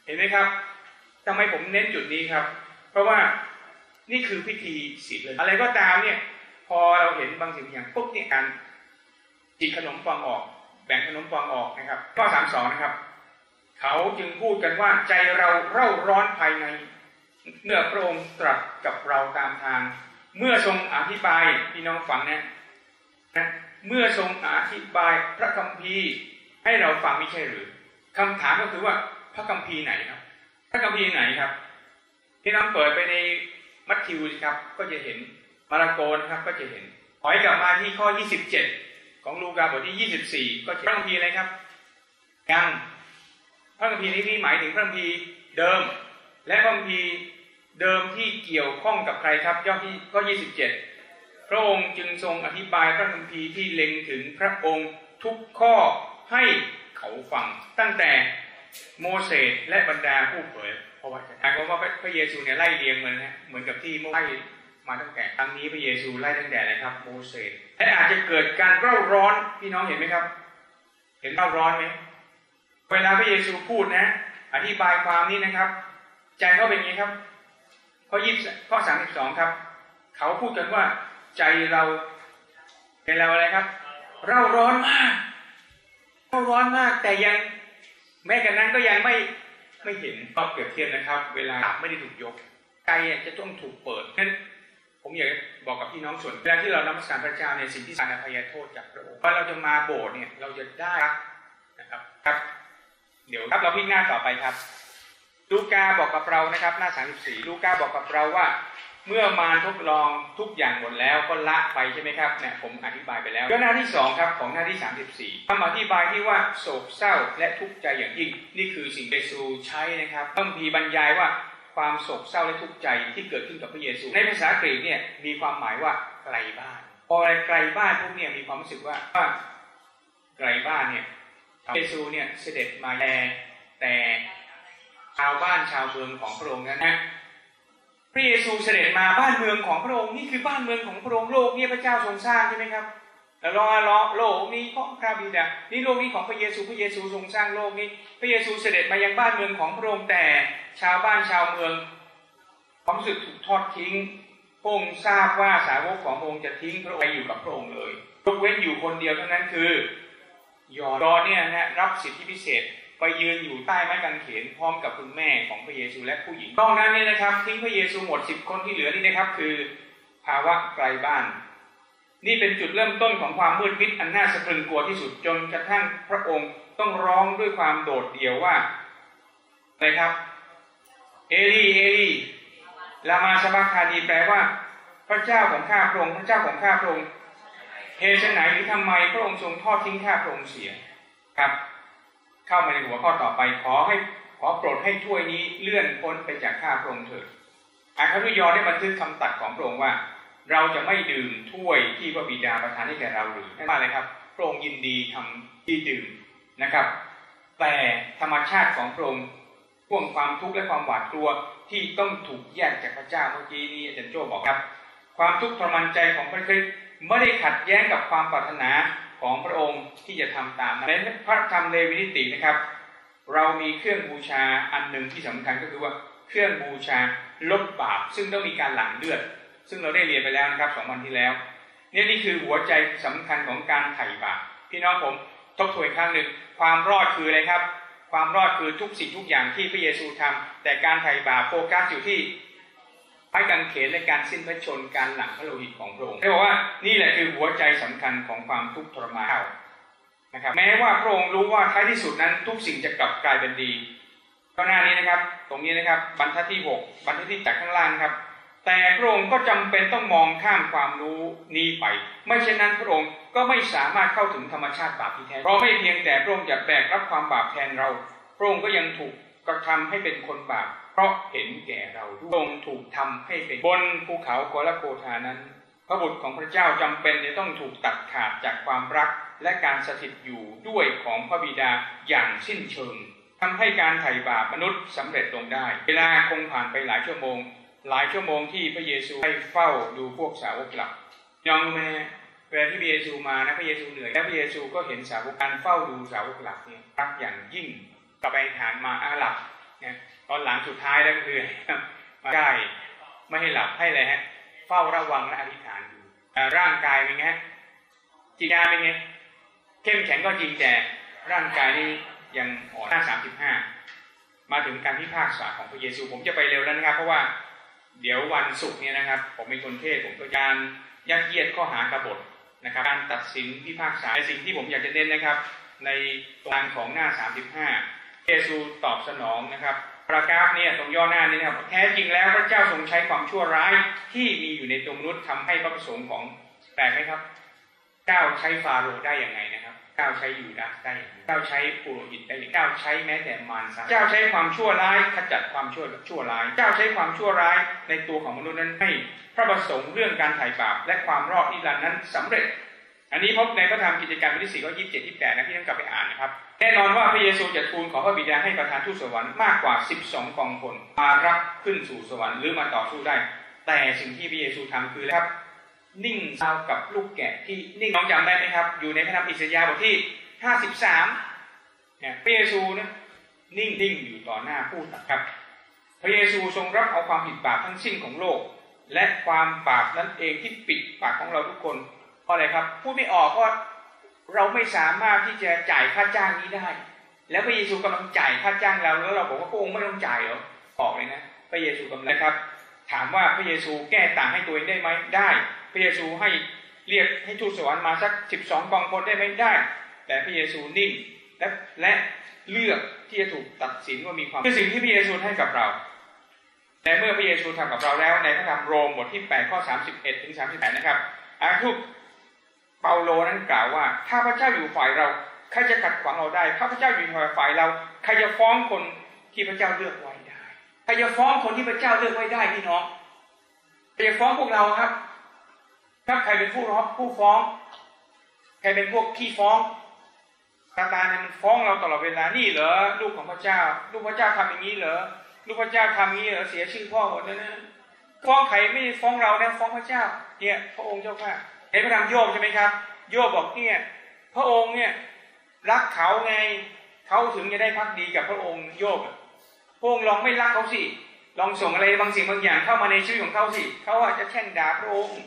เห็นไหมครับทำไมผมเน้นจุดนี้ครับ เพราะว่านี่คือพิธีศีลเลย อะไรก็ตามเนี่ย พอเราเห็นบางสิ่งอย่างปุ๊บเนี่ยการจิกขนมปังออก แบ่งขนมปังออกนะครับ ข้อสามสองนะครับ เขาจึงพูดกันว่าใจเราเร่าร้อนภายใน เมื่อพระองค์ตรัสกับเราตามทาง เมื่อทรงอธิบายพี่น้องฟังเนี่ยนะเมื่อทรงอธิบายพระคัมภีร์ให้เราฟังไม่ใช่หรือคำถามก็คือว่าพระคัมภีร์ไหนครับ พระคัมภีร์ไหนครับพี่น้องเปิดไปในมัทธิวครับ ก็จะเห็นมาระโกนะครับก็จะเห็นถอยกลับมาที่ข้อ 27 ของลูกาบทที่ 24 ก็จะพระคัมภีร์อะไรครับ ยัง ระคัมภีร์นี้หมายถึงพระคัมภีร์เดิม และพระคัมภีร์เดิมที่เกี่ยวข้องกับใครครับย่อที่ข้อ27 พระองค์จึงทรงอธิบายพระคัมภีร์ที่เล็งถึงพระองค์ทุกข้อให้เขาฟังตั้งแต่โมเสสและบรรดาผู้เผยพระวจนะหมายความว่าพระเยซูเนี่ยไล่เรียงเหมือนนะเหมือนกับที่โมไล่มาตั้งแต่ครั้งนี้พระเยซูไล่ตั้งแต่อะไรครับ โมเสสและอาจจะเกิดการเร่าร้อนพี่น้องเห็นไหมครับ เห็นเร่าร้อนไหม เวลาพระเยซูพูดนะ อธิบายความนี้นะครับ ใจเขาเป็นยังไงครับข้อยี่สข้อสามสิบสองครับ เขาพูดกันว่าใจเราใจเราอะไรครับ เร่าร้อนมากเร่าร้อนมากแต่ยังแม้กันนั้นก็ยังไม่ไม่เห็นก็เปรียบเทียบนะครับ เวลาไม่ได้ถูกยกใจจะต้องถูกเปิดนั้นผมอยากบอกกับพี่น้องส่วนเวลาที่เรานมัสการพระเจ้าในสิ่งที่สารอภัยโทษจากพระองค์ว่าเราจะมาโบสถ์เนี่ยเราจะได้นะครับครับ เดี๋ยวครับเราพิจารณาต่อไปครับ ลูกาบอกกับเรานะครับ หน้า34ลูกาบอกกับเราว่า เมื่อมารทดลองทุกอย่างหมดแล้วก็ละไปใช่ไหมครับเนี่ยผมอธิบายไปแล้วก็หน้าที่สองครับของหน้าที่34คำอธิบายที่ว่าโศกเศร้าและทุกข์ใจอย่างยิ่ง นี่คือสิ่งเยซูใช้นะครับต้องพีบรรยายว่าความโศกเศร้าและทุกข์ใจที่เกิดขึ้นกับพระเยซู ในภาษากรีกเนี่ยมีความหมายว่าไกลบ้าน พอไกลบ้านพวกเนี่ยมีความรู้สึกว่าว่าไกลบ้านเนี่ย เยซูเนี่ยเสด็จมาแต่แต่ชาวบ้านชาวเมืองของพระองค์นั้นนะพระเยซูเสด็จมาบ้านเมืองของพระองค์นี่คือบ้านเมืองของพระองค์โลกเนี่ยพระเจ้าทรงสร้างใช่ไหมครับแล้วรอรอโลกนี้ของพระบิดานี่โลกนี้ของพระเยซูพระเยซูทรงสร้างโลกนี้ พระเยซูเสด็จมายังบ้านเมืองของพระองค์แต่ชาวบ้านชาวเมืองความรู้สึกถูกทอดทิ้งพระองค์ทราบว่าสาวกของพระองค์จะทิ้งพระองค์ไปอยู่กับพระองค์เลยยกเว้นอยู่คนเดียวเท่านั้นคือ ยอดอเนี่ยนะรับสิทธิพิเศษไปยืนอยู่ใต้ไม้กางเขนพร้อมกับคุณแม่ของพระเยซูและผู้หญิงนอกนั้นเนี่ยนะครับทิ้งพระเยซูหมดสิบคนที่เหลือนี่นะครับ คือภาวะไกลบ้าน นี่เป็นจุดเริ่มต้นของความมืดมิดอันน่าสะพรึงกลัวที่สุดจนกระทั่งพระองค์ต้องร้องด้วยความโดดเดี่ยวว่าอะไรครับ เอลีเอลีลามาชบักคานีแปลว่า พระเจ้าของข้าพระองค์พระเจ้าของข้าพระองค์ เหตุไหนหรือทำไมพระองค์ทรงทอดทิ้งข้าพระองค์เสียครับ เข้ามาในหัวข้อต่อไปขอให้ขอโปรดให้ถ้วยนี้เลื่อนพ้นไปจากข้าพระองค์เถิดอาคารุยอได้บันทึกคำตัดของพระองค์ว่า เราจะไม่ดื่มถ้วยที่พระบิดาประทานให้แก่เราหรือนั่นว่าอะไรครับพระองค์ยินดีทำที่ดื่มนะครับ แต่ธรรมชาติของพระองค์พ่วงความทุกข์และความหวาดกลัวที่ต้องถูกแยกจากพระเจ้าเมื่อกี้นี้อาจารย์โจบอกครับ ความทุกข์ทรมานใจของพระคริสต์ ไม่ได้ขัดแย้งกับความปรารถนาของพระองค์ที่จะทำตามในพระธรรมเลวินิตินะครับ เรามีเครื่องบูชาอันหนึ่งที่สำคัญก็คือว่าเครื่องบูชาลดบาป ซึ่งต้องมีการหลั่งเลือด ซึ่งเราได้เรียนไปแล้วนะครับสองวันที่แล้วเนี่ยนี่คือหัวใจสำคัญของการไถ่บาปพี่น้องผมทบทวนครั้งหนึ่งความรอดคืออะไรครับ ความรอดคือทุกสิ่งทุกอย่างที่พระเยซูทำแต่การไถ่บาปโฟกัสอยู่ที่ ไม้กางเขนและการสิ้นพระชนการหลังพระโลหิตของพระองค์ได้บอกว่านี่แหละคือหัวใจสำคัญของความทุกข์ทรมานนะครับแม้ว่าพระองค์รู้ว่าท้ายที่สุดนั้นทุกสิ่งจะกลับกลายเป็นดีก็หน้านี้นะครับ ตรงนี้นะครับบรรทัดที่หกบรรทัดที่จากข้างล่างครับ แต่พระองค์ก็จำเป็นต้องมองข้ามความรู้นี้ไป ไม่เช่นนั้นพระองค์ก็ไม่สามารถเข้าถึงธรรมชาติบาปที่แท้เพราะไม่เพียงแต่พระองค์จะแบกรับความบาปแทนเรา พระองค์ก็ยังถูกกระทำให้เป็นคนบาป เพราะเห็นแก่เราพรงถูกทำให้เป็นบนภูเขาโกลโคธานั้น พระบุตรของพระเจ้าจำเป็นจะต้องถูกตัดขาดจากความรักและการสถิตอยู่ด้วยของพระบิดาอย่างสิ้นเชิงทำให้การไถ่บาปมนุษย์สำเร็จลงได้ เวลาคงผ่านไปหลายชั่วโมง หลายชั่วโมงที่พระเยซูให้เฝ้าดูพวกสาวกหลับยองรู้ไหมเวลาที่พระเยซูมานะพระเยซูเหนื่อยและพระเยซูก็เห็นสาวกการเฝ้าดูสาวกหลับเนี่ยรักอย่างยิ่งกลับไปฐานมาอาหลับเนี่ย ตอนหลังสุดท้ายแล้วก็คือมาใกล้ไม่ให้หลับให้เลยฮะ เฝ้าระวังและอธิษฐานดูร่างกายเป็นไงจิตใจเป็นไงเข้มแข็งก็จริงแต่ร่างกายนี่ยังอ่อนหน้าสามสิบห้ามาถึงการพิพากษาของพระเยซูผมจะไปเร็วแล้วนะครับ เพราะว่าเดี๋ยววันศุกร์เนี่ยนะครับ ผมเป็นคนเทศผมก็การยัดเยียดข้อหากบฏนะครับ การตัดสินพิพากษาสิ่งที่ผมอยากจะเน้นนะครับ ในตรงของหน้าสามสิบห้าเยซูตอบสนองนะครับ ปรากราฟเนี่ยตรงย่อหน้านี้นะครับแท้จริงแล้วพระเจ้าทรงใช้ความชั่วร้ายที่มีอยู่ในตัวมนุษย์ทำให้พระประสงค์ของแปลกไหมครับเจ้าใช้ฟาโรห์ได้อย่างไงนะครับเจ้าใช้ยูดาสได้อย่างเจ้าใช้ปุโรหิตได้เจ้าใช้แม้แต่มารซาเจ้าใช้ความชั่วร้ายขจัดความชั่วชั่วร้ายเจ้าใช้ความชั่วร้ายในตัวของมนุษย์นั้นให้พระประสงค์เรื่องการไถ่บาปและความรอดนิรันดร์นั้นสำเร็จ อันนี้พบในพระธรรมกิจการบทที่สี่ข้อยี่สิบเจ็ดยี่สิบแปดนะพี่ต้องกลับไปอ่านนะครับ แน่นอนว่าพระเยซูจะทูลขอพระบิดาให้ประทานทูตสวรรค์มากกว่าสิบสองกองพลมารับขึ้นสู่สวรรค์หรือมาต่อสู้ได้ แต่สิ่งที่พระเยซูทำคือครับ นิ่งเศร้ากับลูกแกะที่นิ่งน้องจำได้ไหมครับ อยู่ในพระธรรมอิสยาห์บทที่ห้าสิบสามเนี่ยพระเยซูนะนิ่งนิ่งอยู่ต่อหน้าผู้ตัดครับ พระเยซูทรงรับเอาความผิดบาปทั้งสิ้นของโลก และความบาปนั้นเองที่ปิดปากของเราทุกคนเพราะอะไรครับพูดไม่ออกเพราะ เราไม่สามารถที่จะจ่ายค่าจ้างนี้ได้ แล้วพระเยซูกำลังจ่ายค่าจ้างเราแล้วเราบอกว่าพระองค์ไม่ต้องจ่ายเหรอบอกเลยนะพระเยซูกำลังนะครับ ถามว่าพระเยซูแก้ต่างให้ตัวเองได้ไหมได้ พระเยซูให้เรียกให้ทูตสวรรค์มาสักสิบสองกองพลได้ไหมได้ แต่พระเยซูนิ่งและและเลือกที่จะถูกตัดสินว่ามีความคือสิ่งที่พระเยซูให้กับเราแต่เมื่อพระเยซูทำกับเราแล้วในพระธรรมโรมบทที่8ข้อ31ถึง38นะครับอาทุก เปาโลนั้นกล่าวว่า ถ้าพระเจ้าอยู่ฝ่ายเราใครจะขัดขวางเราได้ถ้าพระเจ้าอยู่ฝ่ายเราใครจะฟ้องคนที่พระเจ้าเลือกไว้ได้ใครจะฟ้องคนที่พระเจ้าเลือกไว้ได้พี่น้องใครจะฟ้องพวกเราครับถ้าใครเป็นผู้ร้องผู้ฟ้อง ใครเป็นพวกขี้ฟ้องซาตาเนี่ยมันฟ้องเราตลอดเวลานี่เหรอลูกของพระเจ้า ลูกพระเจ้าทำอย่างนี้เหรอลูกพระเจ้าทำนี้เหรอเสียชื่อพ่อหมดเลยนะฟ้องใครไม่ฟ้องเรานะฟ้องพระเจ้า เนี่ย พระองค์เจ้าค่ะ ในพระธรรมโยบใช่ไหมครับ โยบบอกเนี่ยพระองค์เนี่ยรักเขาไงเขาถึงจะได้พักดีกับพระองค์โยบพระองค์ลองไม่รักเขาสิลองส่งอะไรบางสิ่งบางอย่างเข้ามาในชีวิตของเขาสิเขาอาจจะแช่งด่าพระองค์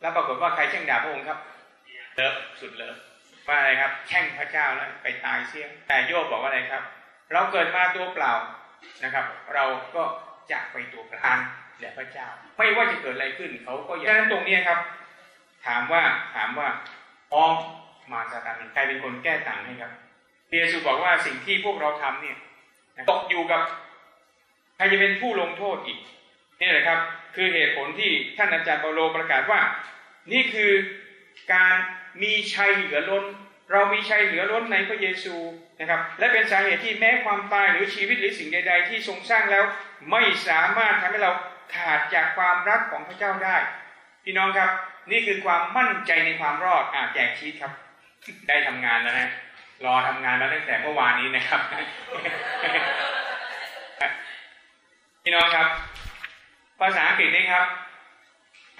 แล้วปรากฏว่าใครแช่งด่าพระองค์ครับเลิฟสุดเลิฟว่าอะไรครับแช่งพระเจ้าแล้วไปตายเสียแต่โยบบอกว่าอะไรครับ เราเกิดมาตัวเปล่านะครับ เราก็จะไปตัวเปล่าแด่พระเจ้า ไม่ว่าจะเกิดอะไรขึ้นเขาก็อย่างนั้นตรงนี้ครับ ถามว่าถามว่าออมมาซาตานใครเป็นคนแก้ต่างให้ครับเยซูบอกว่าสิ่งที่พวกเราทำเนี่ยตกอยู่กับใครจะเป็นผู้ลงโทษอีกนี่แหละครับ คือเหตุผลที่ท่านอาจารย์เปาโลประกาศว่า นี่คือการมีชัยเหลือล้น เรามีชัยเหลือล้นในพระเยซูนะครับ และเป็นสาเหตุที่แม้ความตายหรือชีวิตหรือสิ่งใด ๆ ที่ทรงสร้างแล้ว ไม่สามารถทำให้เราขาดจากความรักของพระเจ้าได้ พี่น้องครับ นี่คือความมั่นใจในความรอดอ่าแจกชีตครับ ได้ทำงานแล้วนะรอทำงานมาตั้งแต่เมื่อวานนี้นะครับพี่น้องครับ ภาษาอังกฤษนี่ครับ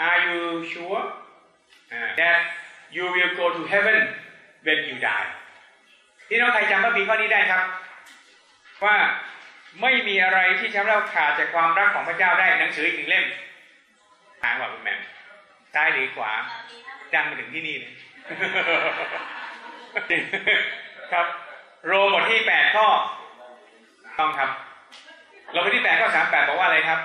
Are you sure that you will go to heaven when you die พี่น้องใครจำพระบีข้อนี้ได้ครับ ว่าไม่มีอะไรที่ทำให้เราขาดจากความรักของพระเจ้าได้หนังสืออีกหนึ่งเล่มทางว่าคุณแม่ ซ้ายหรือขวา ดังมาถึงที่นี่เลยครับ โรมบทที่แปดข้อต้องครับโรมบทที่แปดข้อสามแปดบอกว่าอะไรครับ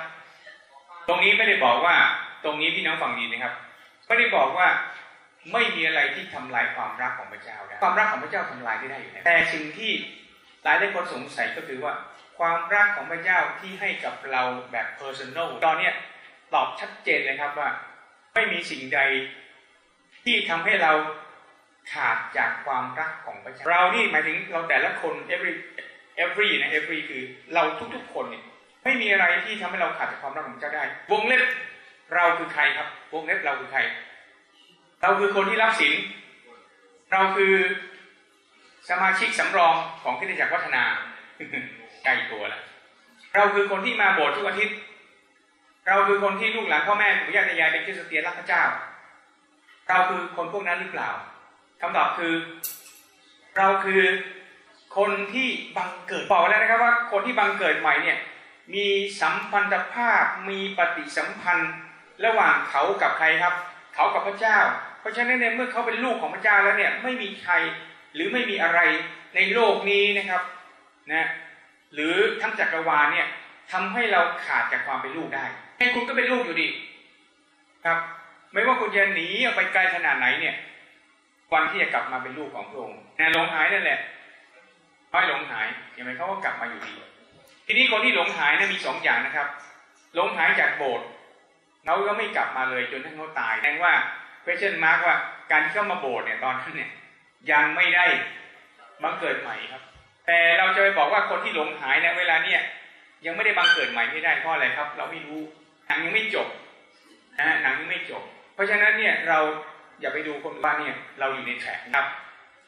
ตรงนี้ไม่ได้บอกว่า ตรงนี้พี่น้องฟังดีนะครับไม่ได้บอกว่าไม่มีอะไรที่ทำลายความรักของพระเจ้าได้ความรักของพระเจ้าทำลายไม่ได้อยู่แล้วแต่สิ่งที่หลายหลายคนสงสัยก็คือว่า ความรักของพระเจ้าที่ให้กับเราแบบ personal ตอนเนี้ยตอบชัดเจนเลยครับว่า ไม่มีสิ่งใดที่ทำให้เราขาดจากความรักของพระเจ้าเรานี่หมายถึงเราแต่ละคน every every นะ every คือเราทุกๆคนเนี่ยไม่มีอะไรที่ทำให้เราขาดจากความรักของพระเจ้าได้ วงเล็บเราคือใครครับ วงเล็บเราคือใคร เราคือคนที่รับศีลเราคือสมาชิกสำรองของคริสตจักรวัฒนาใกล้ตัวแล้วเราคือคนที่มาโบสถ์ทุกอาทิตย์ เราคือคนที่ลูกหลานพ่อแม่ปู่ย่าตายายเป็นคริสเตียนรักพระเจ้า เราคือคนพวกนั้นหรือเปล่าคำตอบคือ เราคือคนที่บังเกิดบอกแล้วนะครับว่าคนที่บังเกิดใหม่เนี่ยมีสัมพันธภาพมีปฏิสัมพันธ์ระหว่างเขากับใครครับ เขากับพระเจ้า เพราะฉะนั้นเนี่ยเมื่อเขาเป็นลูกของพระเจ้าแล้วเนี่ยไม่มีใครหรือไม่มีอะไรในโลกนี้นะครับนะหรือทั้งจักรวาลเนี่ยทำให้เราขาดจากความเป็นลูกได้ คุณก็เป็นลูกอยู่ดี ครับ ไม่ว่าคุณจะหนีออกไปไกลขนาดไหนเนี่ย วันที่จะกลับมาเป็นลูกของพระองค์นะหลงหายนั่นแหละไม่หลงหายอย่างไรเขาก็กลับมาอยู่ดี ทีนี้คนที่หลงหายเนี่ยมีสองอย่างนะครับ หลงหายจากโบสถ์เขาก็ไม่กลับมาเลยจนทั้งเขาตายแสดงว่า question mark ว่าการที่เข้ามาโบสถ์เนี่ยตอนนั้นเนี่ย ยังไม่ได้บังเกิดใหม่ครับ แต่เราจะไปบอกว่าคนที่หลงหายเนี่ยเวลาเนี่ยยังไม่ได้บังเกิดใหม่ไม่ได้เพราะอะไรครับ เราไม่รู้ หนังยังไม่จบนะหนังยังไม่จบ เพราะฉะนั้นเนี่ยเราอย่าไปดูคนว่าเนี่ยเราอยู่ในแทร็กครับ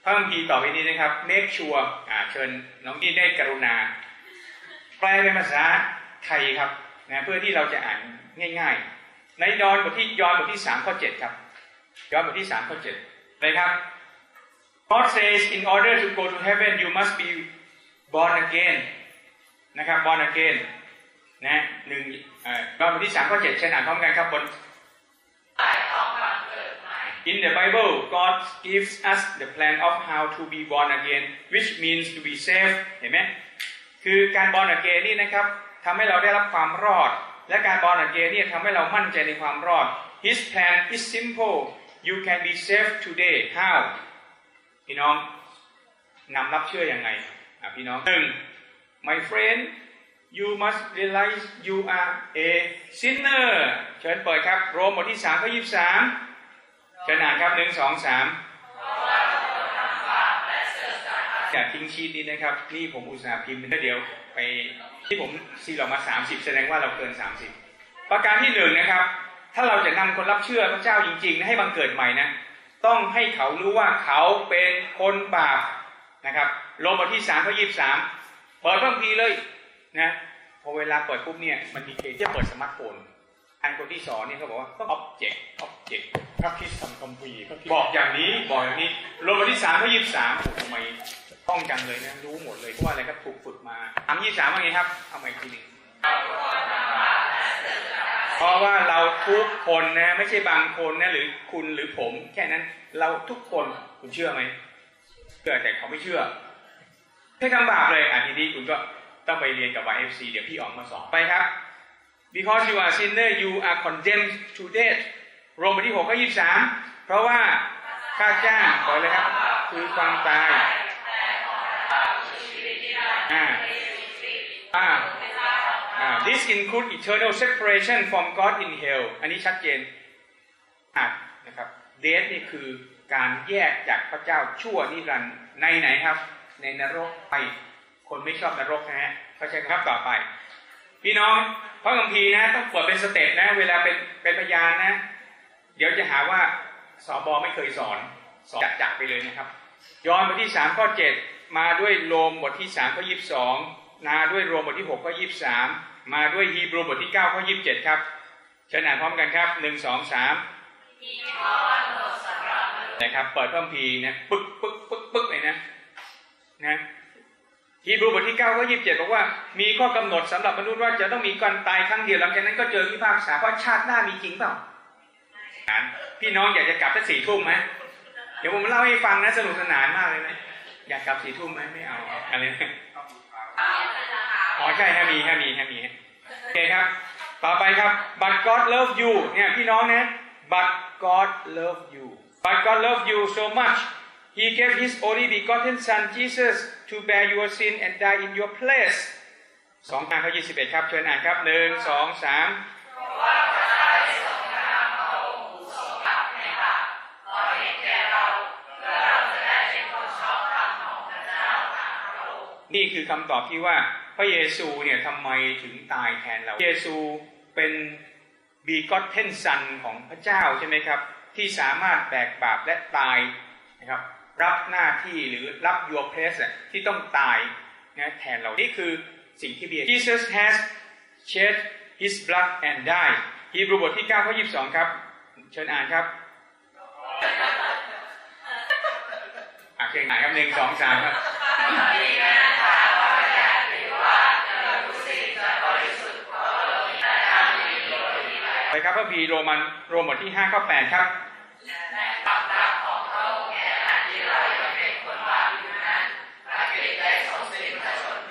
พระคัมภีร์ต่อไปนี้นะครับ make sure อ่าเชิญน้องดีได้กรุณา แปลเป็นภาษาไทยครับนะเพื่อที่เราจะอ่านง่าย ๆ ในยอนบทที่ยอนบทที่สามข้อเจ็ดครับยอนบทที่สามข้อเจ็ดเลยครับ God says in order to go to heaven you must be born again นะครับ born again นะหนึ่ง มาบทที่สามข้อเจ็ดเชิญอ่านพร้อมกันครับบน In the Bible, God gives us the plan of how to be born again, which means to be saved. เห็นไหมคือการบอลอเกนนี่นะครับทำให้เราได้รับความรอด และการบอลอเกนนี่ทำให้เรามั่นใจในความรอด His plan is simple. You can be saved today. How? พี่น้องนำรับเชื่ออยังไงพี่น้องหนึ่ง my friend you must realize you are a sinner เชิญเปิดครับ โรมบทที่สามข้อยี่สิบสามเชิญอ่านครับหนึ่งสองสามอย่าทิ้งชีตนี้นะครับ นี่ผมอุตส่าห์พิมพ์เดี๋ยวไปที่ผมซีเรามาสามสิบแสดงว่าเราเกินสามสิบประการที่หนึ่งนะครับ ถ้าเราจะนำคนรับเชื่อพระเจ้าจริงๆ ให้บังเกิดใหม่นะ ต้องให้เขารู้ว่าเขาเป็นคนบาปนะครับ โรมบทที่สามข้อยี่สิบสามเปิดเพิ่มพีเลย นะพอเวลาเปิดปุ๊บเนี่ยมันมีเคสที่เปิดสมาร์ทโฟนอันคนที่สอนเนี่ยเขาบอกว่าต้อง object object พระคริสต์ทำคัมภีร์พระคริสต์บอกอย่างนี้บอกอย่างนี้โรมบทที่สามข้อยี่สิบสามทำไมต้องจังเลยนะรู้หมดเลยเพราะว่าอะไรครับถูกฝึกมาถามยี่สิบสามว่าไงครับเอาใหม่อีกทีหนึงเพราะว่าเราทุกคนนะไม่ใช่บางคนนะหรือคุณหรือผม แค่นั้นเราทุกคนคุณเชื่อไหมเชื่อแต่เขาไม่เชื่อให้ทำบาปเลยอะทีนี้คุณก็ ต้องไปเรียนกับ YFC เดี๋ยวพี่ออกมาสอนไปครับ because you are sinner you are condemned to death โรมบทที่หกข้อยี่สิบสามเพราะว่าค่าจ้างบอกเลยครับ คือความตายอ่าอ่า this include eternal separation from God in hell อันนี้ชัดเจนอ่านะครับ death นี่คือการแยกจากพระเจ้าชั่วนิรันดร์ในไหนครับ ในนรกไป คนไม่ชอบนรกนะฮะเขาใช้ครับต่อไป พี่น้องพระคัมภีร์นะ ต้องเปิดเป็น step นะ เวลาเป็นเป็นพยานนะ เดี๋ยวจะหาว่าสอบอไม่เคยสอนสอนจักๆไปเลยนะครับยอห์นบทที่สามข้อเจ็ดมาด้วยโรมบทที่สามข้อยี่สิบสองมาด้วยโรมบทที่หกข้อยี่สิบสามมาด้วยฮีบรูบทที่เก้าข้อยี่สิบเจ็ดครับเชิญอ่านพร้อมกันครับหนึ่งสองสามนะครับ เปิดพระคัมภีร์นะปึ๊กปึ๊กปึ๊กปึ๊กเลยนะนะ ฮีบรูบทที่เก้าข้อยี่สิบเจ็ดบอกว่า มีข้อกำหนดสำหรับมนุษย์ว่าจะต้องมีการตายครั้งเดียวหลังจากนั้นก็เจอพิพากษาเพราะชาติหน้ามีจริงเปล่าพี่น้องอยากจะกลับสักสี่ทุ่มไหมเดี๋ยวผมเล่าให้ฟังนะสนุกสนานมากเลยนะอยากกลับสี่ทุ่มไหมไม่เอาอะไรนะอ๋อใช่ฮะมีฮะมีฮะมีฮะโอเคครับ ต่อไปครับ but God love you เนี่ยพี่น้องนะ but God love you but God love you so much He gave His only begotten Son Jesus to bear your sin and die in your place สองทางเขายี่สิบเอ็ดครับเชิญอ่านครับหนึ่งสองสามนี่คือคำตอบที่ว่าพระเยซูเนี่ยทำไมถึงตายแทนเรา เยซูเป็นบีกอตเทนซันของพระเจ้าใช่ไหมครับ ที่สามารถแบกบาปและตายนะครับ รับหน้าที่หรือรับ your place ที่ต้องตายนะแทนเรา นี่คือสิ่งที่เบีย Jesus has shed his blood and died ฮีบรูบทที่9ข้อ22 ครับ เชิญอ่านครับอะเชิญอ่านครับหนึ่งสองสามครับไปครับพระบีโรมันโรมบทที่5ข้อ8ครับ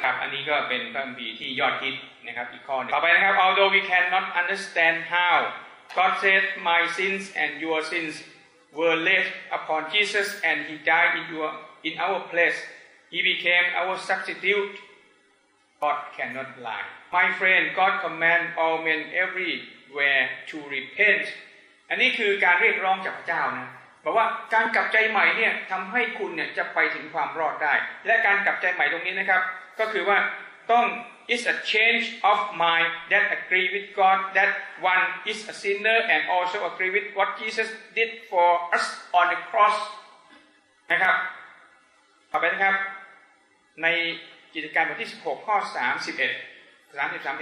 ครับ อันนี้ ก็เป็นพระบีที่ยอดฮิตนะครับอีกข้อหนึงต่อไปนะครับ although we cannot understand how God said my sins and your sins were laid upon Jesus and he died in your in our place he became our substitute God cannot lie. My friend, God command all men everywhere to repent. อันนี้คือการเรียกร้องจากพระเจ้านะบอกว่าการกลับใจใหม่เนี่ยทำให้คุณเนี่ยจะไปถึงความรอดได้ และการกลับใจใหม่ตรงนี้นะครับ ก็คือว่าต้อง is a change of mind that agree with God that one is a sinner and also agree with what Jesus did for us on the cross นะครับต่อไปนะครับ ในกิจการบทที่ 16 ข้อ 31 30 31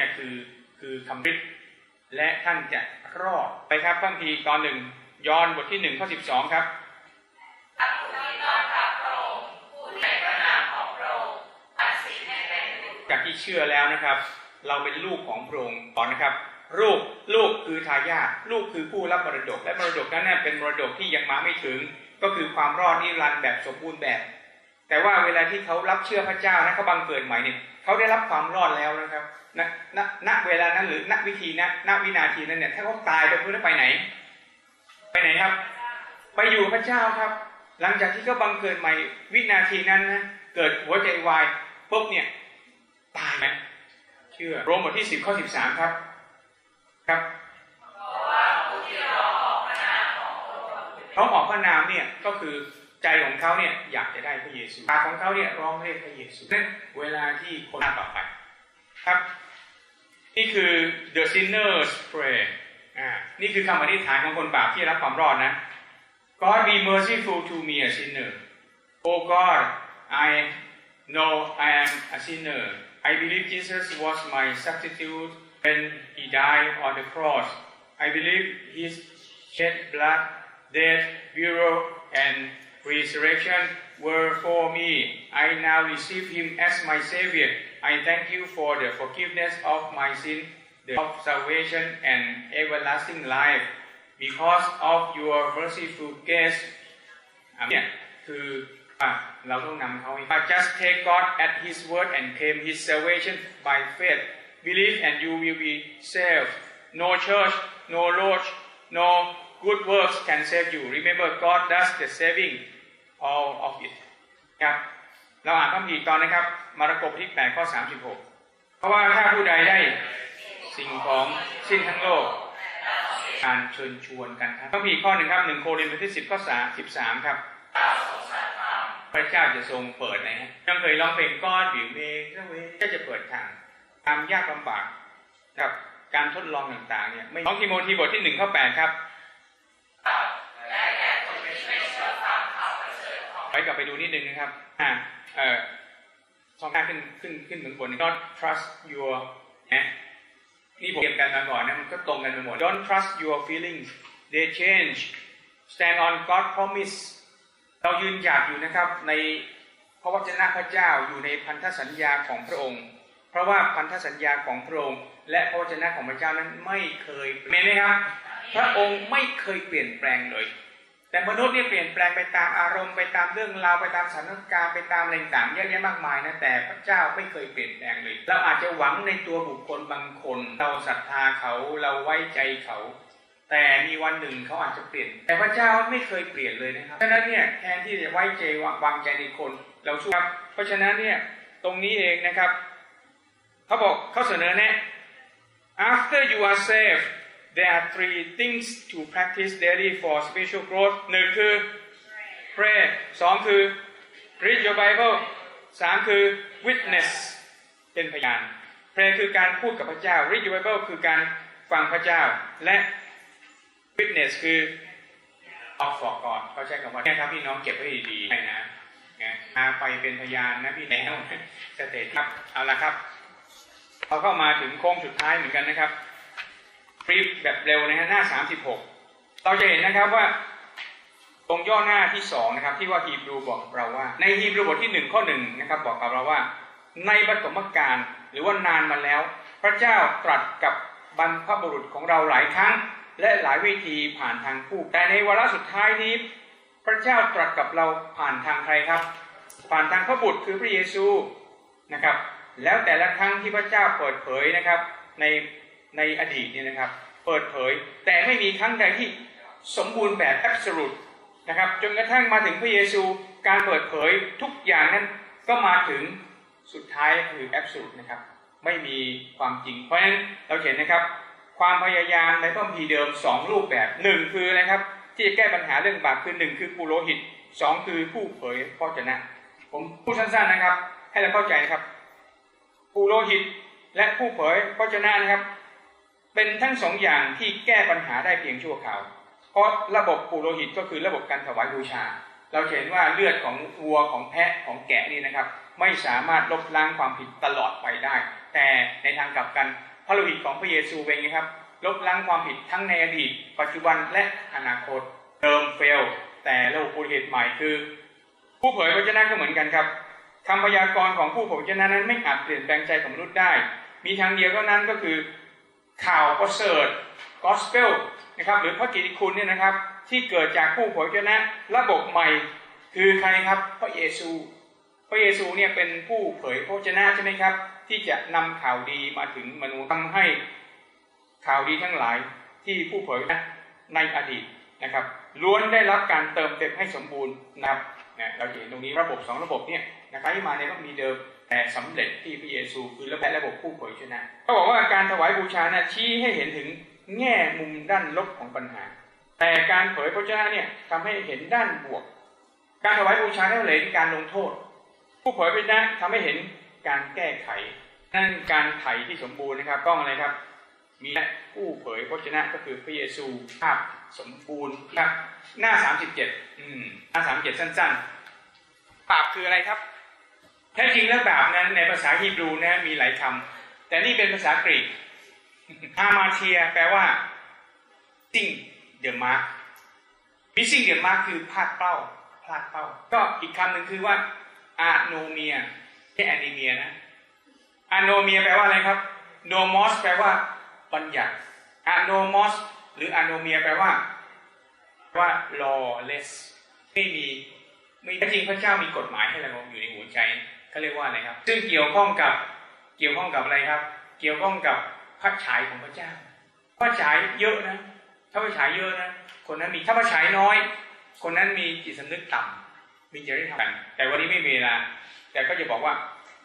นี่คือคือคำริดและท่านจะ รอดไปครับบางทีตอนหนึ่งยอห์นบทที่1ข้อ12ครับจากที่เชื่อแล้วนะครับ เราเป็นลูกของพระองค์ก่อนนะครับลูกลูกคือทายาทลูกคือผู้รับมรดก และมรดกนั้นเนยเป็นมรดกที่ยังมาไม่ถึง ก็คือความรอดนิรันดร์แบบสมบูรณ์แบบ แต่ว่าเวลาที่เขารับเชื่อพระเจ้านะเขาบังเกิดใหม่เนี่ยเขาได้รับความรอดแล้วนะครับณณณเวลานั้นหรือณวิธีณณวินาทีนั้นเนี่ยถ้าเขาตายไปเพื่อไปไหน ไปไหนครับ ไปอยู่พระเจ้าครับ หลังจากที่เขาบังเกิดใหม่วินาทีนั้นนะเกิดหัวใจวายปุ๊บเนี่ยตายไหมเชื่อโรมบทที่สิบข้อสิบสามครับ ครับเขาออกพระนามเนี่ยก็คือ ใจของเขาเนี่ยอยากจะได้พระเยซูปากของเขาเนี่ยร้องเรียกพระเยซูนั่นเวลาที่คนหน้าต่อไปครับ นี่คือ the sinner's prayer อ่านี่คือคำอธิษฐานของคนบาปที่รับความรอดนะ God be merciful to me a sinner Oh God I know I am a sinner I believe Jesus was my substitute when he died on the cross I believe his shed blood death burial and resurrection were for me I now receive him as my savior I thank you for the forgiveness of my sin the of salvation and everlasting life because of your merciful grace อันเนี่ยคืออ่ะเราต้องนำเขาให้ just take God at His word and claim His salvation by faith believe and you will be saved no church no lodge no good works can save you remember God does the saving All of it ครับเราอ่านพระคัมภีร์ตอนนะครับ มาระกบที่8ข้อ36 เพราะว่าถ้าผู้ใดได้สิ่งของสิ้นทั้งโลก การเชิญชวนกันครับพระคัมภีร์ข้อหนึ่งครับหนึ่งโครินธ์บทที่ 10 ข้อ3 13 ครับ พระเจ้าจะทรงเปิดนะฮะยังเคยร้องเพลงก้อนผิวเมฆเวก็จะเปิดทางความยากลำบากกับการทดลองต่างๆเนี่ยไม่น้องทิโมธีบทที่หนึ่งข้อแปดครับ ไปกลับไปดูนิดนึงนะครับ อ่าเอ่อสองหน้าขึ้นขึ้นขึ้นถึงบน don't trust your นะนี่ผมเตรียมกันมาก่อนนะมันก็ตรงกันไปหมด don't trust your feelings they change stand on God promise เรายืนหยัดอยู่นะครับ ในพระวจนะพระเจ้าอยู่ในพันธสัญญาของพระองค์ เพราะว่าพันธสัญญาของพระองค์ และพระวจนะของพระเจ้านั้นไม่เคยเปลี่ยนไหมครับ พระองค์ไม่เคยเปลี่ยนแปลงเลย แต่มนุษย์เนี่ยเปลี่ยนแปลงไปตามอารมณ์ไปตามเรื่องราวไปตามสถานการณ์ไปตามอะไรต่างๆเยอะแยะมากมายนะแต่พระเจ้าไม่เคยเปลี่ยนแปลงเลยเราอาจจะหวังในตัวบุคคลบางคน เราศรัทธาเขาเราไว้ใจเขา แต่มีวันหนึ่งเขาอาจจะเปลี่ยน แต่พระเจ้าไม่เคยเปลี่ยนเลยนะครับฉะนั้นเนี่ยแทนที่จะไว้ใจวางใจในคน เราช่วยครับเพราะฉะนั้นเนี่ยตรงนี้เองนะครับเขาบอกเขาเสนอแนะ after you are saved there are three things to practice daily for spiritual growth หนึ่งคือ pray สองคือ read your Bible สามคือ witness เป็นพยาน pray คือการพูดกับพระเจ้า read your Bible คือการฟังพระเจ้า และ witness คือ offer ก่อนเขาใช้คำว่าเนี่ยครับพี่น้องเก็บไว้ดีๆนะนะมาไปเป็นพยานนะพี่แล้วสเตทครับเอาละครับเราเข้ามาถึงโค้งสุดท้ายเหมือนกันนะครับ ฟรีแบบเร็วนะฮะหน้า 36 เราจะเห็นนะครับว่าตรงย่อหน้าที่สองนะครับที่ว่าฮีบรูบอกเราว่า ในฮีบรูบทที่หนึ่งข้อหนึ่งนะครับบอกกับเราว่า ในปฐมกาลหรือว่านานมาแล้ว พระเจ้าตรัสกับบรรพบุรุษของเราหลายครั้ง และหลายวิธีผ่านทางผู้ แต่ในวาระสุดท้ายนี้ พระเจ้าตรัสกับเราผ่านทางใครครับ ผ่านทางพระบุตรคือพระเยซูนะครับ แล้วแต่ละครั้งที่พระเจ้าเปิดเผยนะครับ ใน ในอดีตเนี่ยนะครับ เปิดเผย แต่ไม่มีครั้งใดที่สมบูรณ์แบบ absolute นะครับ จนกระทั่งมาถึงพระเยซูการเปิดเผยทุกอย่างนั้นก็มาถึงสุดท้ายคือ absolute นะครับ ไม่มีความจริง เพราะฉะนั้นเราเห็นนะครับ ความพยายามในพระคัมภีเดิมสองรูปแบบหนึ่งคืออะไรครับ ที่จะแก้ปัญหาเรื่องบาปคือหนึ่งคือปุโรหิตสองคือผู้เผยพระเจนะ ผมพูดสั้นๆนะครับ ให้เราเข้าใจนะครับปุโรหิตและผู้เผยพระเจนะนะครับ เป็นทั้งสองอย่างที่แก้ปัญหาได้เพียงชั่วคราว เพราะระบบปุโรหิตก็คือระบบการถวายบูชา เราเห็นว่าเลือดของวัวของแพะของแกะนี่นะครับ ไม่สามารถลบล้างความผิดตลอดไปได้ แต่ในทางกลับกันพระโลหิตของพระเยซูเองนะครับ ลบล้างความผิดทั้งในอดีต ปัจจุบันและอนาคตเดิมเฟล แต่ระบบปุโรหิตใหม่คือ ผู้เผยพระเจ้าก็เหมือนกันครับคำพยากรณ์ของผู้เผยพระเจ้านั้นไม่อาจเปลี่ยนแปลงใจของมนุษย์ได้ มีทางเดียวเท่านั้นก็คือ ข่าวประเสริฐ gospel นะครับหรือพระกิติคุณเนี่ยนะครับที่เกิดจากผู้เผยพระเจ้าระบบใหม่คือใครครับพระเยซู พระเยซูเนี่ยเป็นผู้เผยพระเจ้าใช่ไหมครับ ที่จะนำข่าวดีมาถึงมนุษย์ทำให้ข่าวดีทั้งหลายที่ผู้เผยนะในอดีตนะครับล้วนได้รับการเติมเต็มให้สมบูรณ์นะครับนะเราเห็นตรงนี้ระบบสองระบบเนี่ยนะครับที่มาในก็มีเดิม แต่สำเร็จที่พระเยซูคือระบบระบบผู้เผยชนะเขาบอกว่าการถวายบูชานะชี้ให้เห็นถึงแง่มุมด้านลบของปัญหา แต่การเผยพระเจ้าเนี่ยทำให้เห็นด้านบวก การถวายบูชาได้เลยการลงโทษ ผู้เผยพระเจ้าทำให้เห็นการแก้ไข นั่นการไถ่ที่สมบูรณ์นะครับต้องอะไรครับ มีผู้เผยพระชนะก็คือพระเยซูภาพสมบูรณ์ครับ หน้าสามสิบเจ็ดอืมหน้าสามเจ็ดสั้นๆบาปคืออะไรครับ แท้จริงแล้วบาปนั้นในภาษาฮีบรูนะมีหลายคำแต่นี่เป็นภาษากรีกἁμαρτίαแปลว่า missing the mark missing the mark คือพลาดเป้าพลาดเป้า ก็อีกคำหนึ่งคือว่าἀνομία ไม่ anemia นะ ἀνομίαแปลว่าอะไรครับνόμοςแปลว่าบัญญัติอะโนมอสหรืออะโนเมียแปลว่าว่า lawless ไม่มีไม่จริงพระเจ้ามีกฎหมายให้เราอยู่ในหัวใจ เขาเรียกว่าอะไรครับ ซึ่งเกี่ยวข้องกับเกี่ยวข้องกับอะไรครับ เกี่ยวข้องกับพระฉายของพระเจ้า พระฉายเยอะนะ ถ้าพระฉายเยอะนะ คนนั้นมีถ้าพระฉายน้อย คนนั้นมีจิตสำนึกต่ำมีจริยธรรมกันแต่วันนี้ไม่มีเวลา แต่ก็จะบอกว่า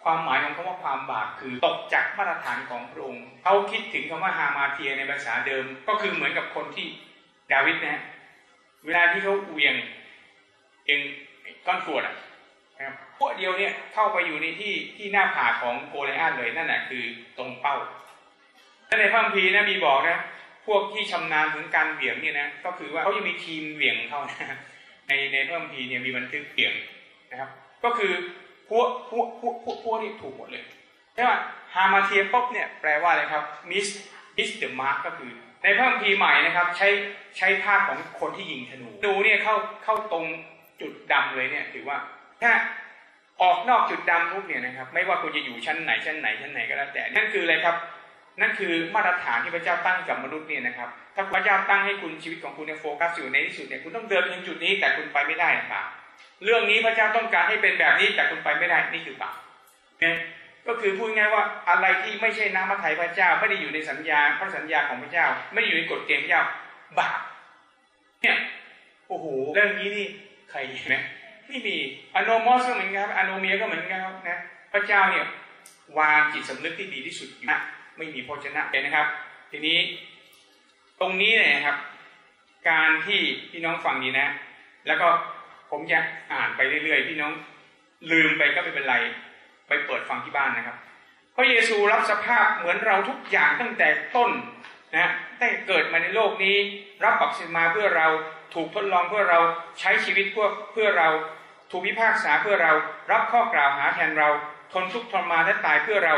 ความหมายของคำว่าความบาปคือตกจากมาตรฐานของพระองค์เขาคิดถึงคำว่าฮามาเทียในภาษาเดิม ก็คือเหมือนกับคนที่ดาวิดนะ เวลาที่เขาเวียงเองก้อนกรวดอะ นะครับพวกเดียวเนี่ยเข้าไปอยู่ในที่ที่หน้าผากของโกลิอาตเลยนั่นแหละคือตรงเป้าและในพระคัมภีร์นะมีบอกนะพวกที่ชำนาญถึงการเหวี่ยงเนี่ยนะก็คือว่าเขาจะมีทีมเหวี่ยงเขานะในในพระคัมภีร์เนี่ยมีบันทึกเหวี่ยงนะครับ ก็คือพวกพวกพวกพวกพวกนี่ถูกหมดเลยใช่ไหมฮามาเทียป๊อปเนี่ยแปลว่าอะไรครับmiss miss the mark ก็คือ ในพระคัมภีร์ใหม่นะครับ ใช้ใช้ภาพของคนที่ยิงธนูธนูเนี่ยเข้าเข้าตรงจุดดำเลยเนี่ยถือว่า ถ้าออกนอกจุดดำปุ๊บเนี่ยนะครับ ไม่ว่าคุณจะอยู่ชั้นไหนชั้นไหนชั้นไหนก็แล้วแต่นั่นคืออะไรครับ นั่นคือมาตรฐานที่พระเจ้าตั้งกับมนุษย์เนี่ยนะครับ ถ้าพระเจ้าตั้งให้คุณชีวิตของคุณเนี่ยโฟกัสอยู่ในที่สุดเนี่ยคุณต้องเดินถึงจุดนี้แต่คุณไปไม่ได้ครับเรื่องนี้พระเจ้าต้องการให้เป็นแบบนี้แต่คุณไปไม่ได้นี่คือบาปเนี่ยก็คือพูดง่ายว่าอะไรที่ไม่ใช่น้ำพระทัยพระเจ้า ไม่ได้อยู่ในสัญญาพระสัญญาของพระเจ้า ไม่ได้อยู่ในกฎเกณฑ์พระเจ้าบาปเนี่ยโอ้โหเรื่องนี้นี่ใครเห็นไหม ไม่มีอโนมอสก็เหมือนกันครับอโนเมียก็เหมือนกันครับนะพระเจ้าเนี่ยวางจิตสำนึกที่ดีที่สุดอยู่นะไม่มีโภชนะเลยนะครับ ทีนี้ตรงนี้เนี่ยครับ การที่พี่น้องฟังดีนะ แล้วก็ผมจะอ่านไปเรื่อยๆพี่น้องลืมไปก็ไม่เป็นไร ไปเปิดฟังที่บ้านนะครับพระเยซูรับสภาพเหมือนเราทุกอย่างตั้งแต่ต้นนะตั้งเกิดมาในโลกนี้ รับบัพติศมาเพื่อเราถูกทดลองเพื่อเราใช้ชีวิตเพื่อเพื่อเรา ถูกพิพากษาเพื่อเรา รับข้อกล่าวหาแทนเรา ทนทุกข์ทรมานและตายเพื่อเรา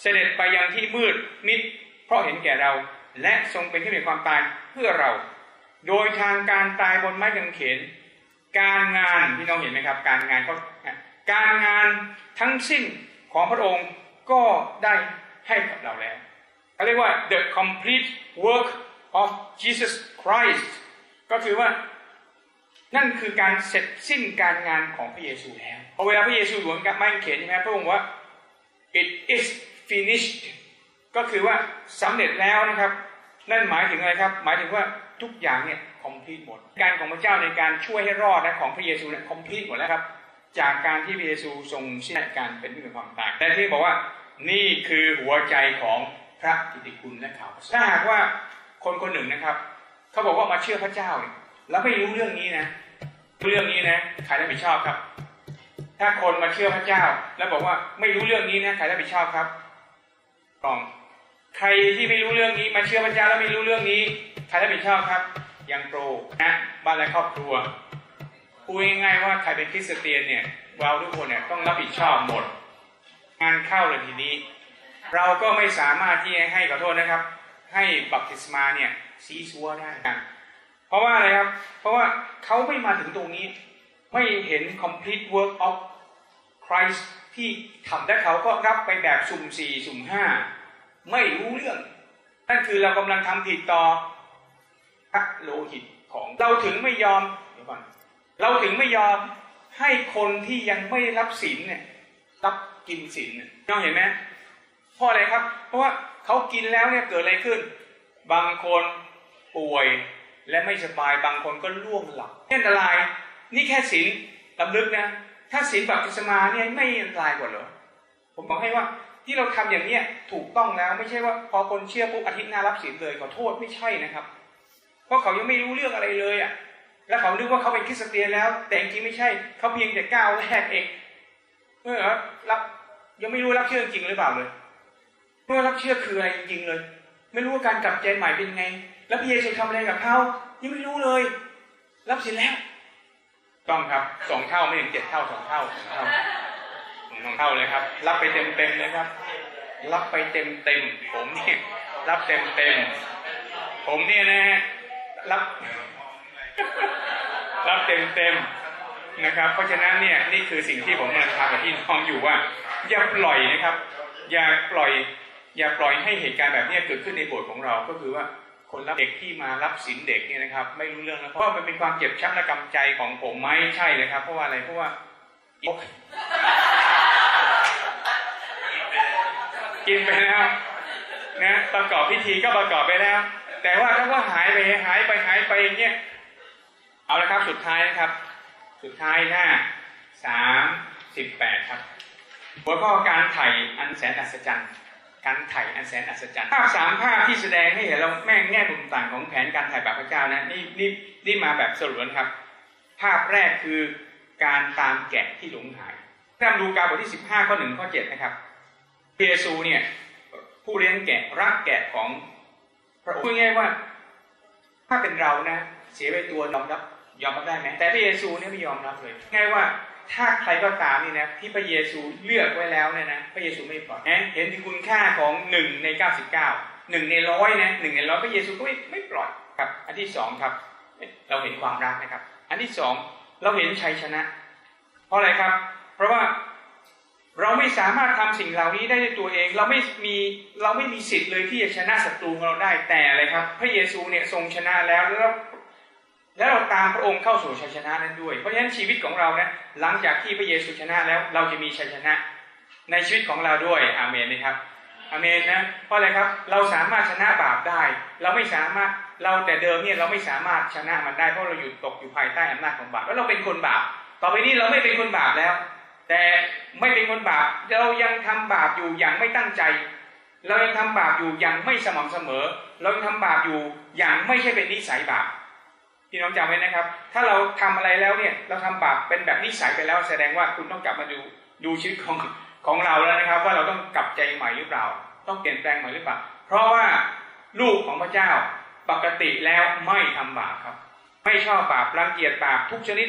เสด็จไปยังที่มืดมิด เพราะเห็นแก่เรา และทรงเป็นที่มีความตายเพื่อเรา โดยทางการตายบนไม้กางเขน การงานพี่น้องเห็นไหมครับ การงานก็การงานทั้งสิ้นของพระองค์ก็ได้ให้กับเราแล้วเขาเรียกว่า the complete work of Jesus Christ ก็คือว่า นั่นคือการเสร็จสิ้นการงานของพระเยซูแล้วพอเวลาพระเยซูอยู่บนไม้กางเขนใช่ไหมพระองค์ว่า it is finished ก็คือว่าสำเร็จแล้วนะครับ นั่นหมายถึงอะไรครับ หมายถึงว่าทุกอย่างเนี่ย complete หมด การของพระเจ้าในการช่วยให้รอดนะของพระเยซูเนี่ย complete หมดแล้วครับ จากการที่พระเยซูทรงสิ้นการเป็นผู้มีความตายแต่ที่บอกว่านี่คือหัวใจของพระกิตติคุณและข่าวถ้าหากว่าคนคนหนึ่งนะครับ เขาบอกว่ามาเชื่อพระเจ้าเนี่ยแล้วไม่รู้เรื่องนี้นะ เรื่องนี้นะใครรับผิดชอบครับ ถ้าคนมาเชื่อพระเจ้า แล้วบอกว่าไม่รู้เรื่องนี้นะใครรับผิดชอบครับกองใครที่ไม่รู้เรื่องนี้มาเชื่อพระเจ้าแล้วไม่รู้เรื่องนี้ใครรับผิดชอบครับ ยังโปรนะบ้านและครอบครัวพูดง่ายๆว่าใครเป็นคริสเตียนเนี่ยเราทุกคนเนี่ยต้องรับผิดชอบหมด งานเข้าเลยทีนี้ เราก็ไม่สามารถที่จะให้ขอโทษนะครับ ให้บัพติศมาเนี่ยซีซัวได้ ราะว่าอะไรครับ เพราะว่าเขาไม่มาถึงตรงนี้ ไม่เห็น complete work of Christ ที่ทำและเขาก็รับไปแบบสุ่มสี่สุ่มห้าไม่รู้เรื่อง นั่นคือเรากำลังทำผิดต่อพระโลหิตของเราถึงไม่ยอมเดี๋ยวก่อนเราถึงไม่ยอมให้คนที่ยังไม่รับศีลเนี่ยรับกินศีลเนี่ยน้องเห็นไหมเพราะอะไรครับ เพราะว่าเขากินแล้วเนี่ยเกิดอะไรขึ้น บางคนป่วย และไม่สบายบางคนก็ล่วงหลับนี่อันตรายนี่แค่ศีลลำลึกนะถ้าศีลบัพติศมาเนี่ยไม่อันตรายกว่าเหรอผมบอกให้ว่าที่เราทำอย่างเนี้ยถูกต้องแล้วไม่ใช่ว่าพอคนเชื่อปุ๊บอาทิตย์หน้ารับศีลเลยขอโทษไม่ใช่นะครับ เพราะเขายังไม่รู้เรื่องอะไรเลยอะแล้วเขาคิดว่าเขาเป็นคริสเตียนแล้ว แต่จริงไม่ใช่เขาเพียงแต่ก้าวแรกเองเมื่อรับยังไม่รู้รับเชื่อจริงหรือเปล่าเลยเมื่อรับเชื่อคืออะไรจริงเลย ไม่รู้ว่าการกลับใจใหม่เป็นไง แล้วพระเยซูทำอะไรกับเขายังไม่รู้เลย รับศีลแล้ว ต้องครับสองเท่าไม่ถึงเจ็ดเท่าสองเท่าสองเท่าสองเท่าเลยครับ รับไปเต็มเต็มเลยครับ รับไปเต็มเต็มผมเนี่ยรับเต็มเต็มผมเนี่ยนะฮะรับ รับเต็มเต็มนะครับ เพราะฉะนั้นเนี่ยนี่คือสิ่งที่ผมกำลังทำกับพี่น้องอยู่ว่า อย่าปล่อยนะครับ อย่าปล่อย อย่าปล่อยให้เหตุการณ์แบบนี้เกิดขึ้นในโบสถ์ของเราก็คือว่า คนรับเด็กที่มารับสินเด็กเนี่ยนะครับ ไม่รู้เรื่องแล้วเพราะมันเป็นความเจ็บช้ำและกำใจของผมไหมใช่เลยครับ เพราะว่าอะไรเพราะว่ากินไปแล้วนะประกอบพิธีก็ประกอบไปแล้ว แต่ว่าถ้าว่าหายไปหายไปหายไปอย่างเงี้ยเอาละครับสุดท้ายนะครับ สุดท้ายถ้าสิบแปดครับหัวข้อการไถ่อันแสนอัศจรรย์ การไถ่อันแสนอัศจรรย์ภาพสามภาพที่แสดงให้เห็นเราแม่งแง่มุมต่างของแผนการไถ่บาปพระเจ้านะนี่นี่นี่มาแบบสรุปนะครับ ภาพแรกคือการตามแกะที่หลงหายถ้าดูกาบทที่สิบห้าข้อหนึ่งข้อเจ็ดนะครับเยซูเนี่ยผู้เลี้ยงแกะรักแกะของพระองค์พูดง่ายว่า ถ้าเป็นเรานะ เสียไปตัวยอมรับยอมรับได้ไหมแต่พระเยซูเนี่ยไม่ยอมรับเลยง่ายว่า ถ้าใครก็ตามนี่นะที่พระเยซูเลือกไว้แล้วเนี่ยนะพระเยซูไม่ปล่อยเห็นถึงคุณค่าของหนึ่งในเก้าสิบเก้าหนึ่งในร้อยนะหนึ่งในร้อยพระเยซูก็ไม่ไม่ปล่อยครับ อันที่สองครับ เราเห็นความรักนะครับ อันที่สองเราเห็นชัยชนะ เพราะอะไรครับ เพราะว่าเราไม่สามารถทำสิ่งเหล่านี้ได้ด้วยตัวเอง เราไม่มีเราไม่มีสิทธิ์เลยที่จะชนะศัตรูของเราได้แต่อะไรครับ พระเยซูเนี่ยทรงชนะแล้วแล้ว แล้วเราตามพระองค์เข้าสู่ชัยชนะนั้นด้วย เพราะฉะนั้นชีวิตของเรานะหลังจากที่พระเยซูชนะแล้วเราจะมีชัยชนะ ในชีวิตของเราด้วยอาเมนนะครับอาเมนนะเพราะอะไรครับเราสามารถชนะบาปได้ เราไม่สามารถเราแต่เดิมเนี่ยเราไม่สามารถชนะมันได้เพราะเราอยู่ตกอยู่ภายใต้อำนาจของบาปแล้วเราเป็นคนบาปต่อไปนี้เราไม่เป็นคนบาปแล้ว แต่ไม่เป็นคนบาปเรายังทำบาปอยู่อย่างไม่ตั้งใจ เรายังทำบาปอยู่อย่างไม่สม่ำเสมอ เรายังทำบาปอยู่อย่างไม่ใช่เป็นนิสัยบาป พี่น้องจำไว้นะครับ ถ้าเราทำอะไรแล้วเนี่ย เราทำบาปเป็นแบบนิสัยไปแล้ว แสดงว่าคุณต้องกลับมาดูดูชีวิตของของเราแล้วนะครับ ว่าเราต้องกลับใจใหม่หรือเปล่า ต้องเปลี่ยนแปลงใหม่หรือเปล่า เพราะว่าลูกของพระเจ้าปกติแล้วไม่ทำบาปครับ ไม่ชอบบาปรังเกียจบาปทุกชนิด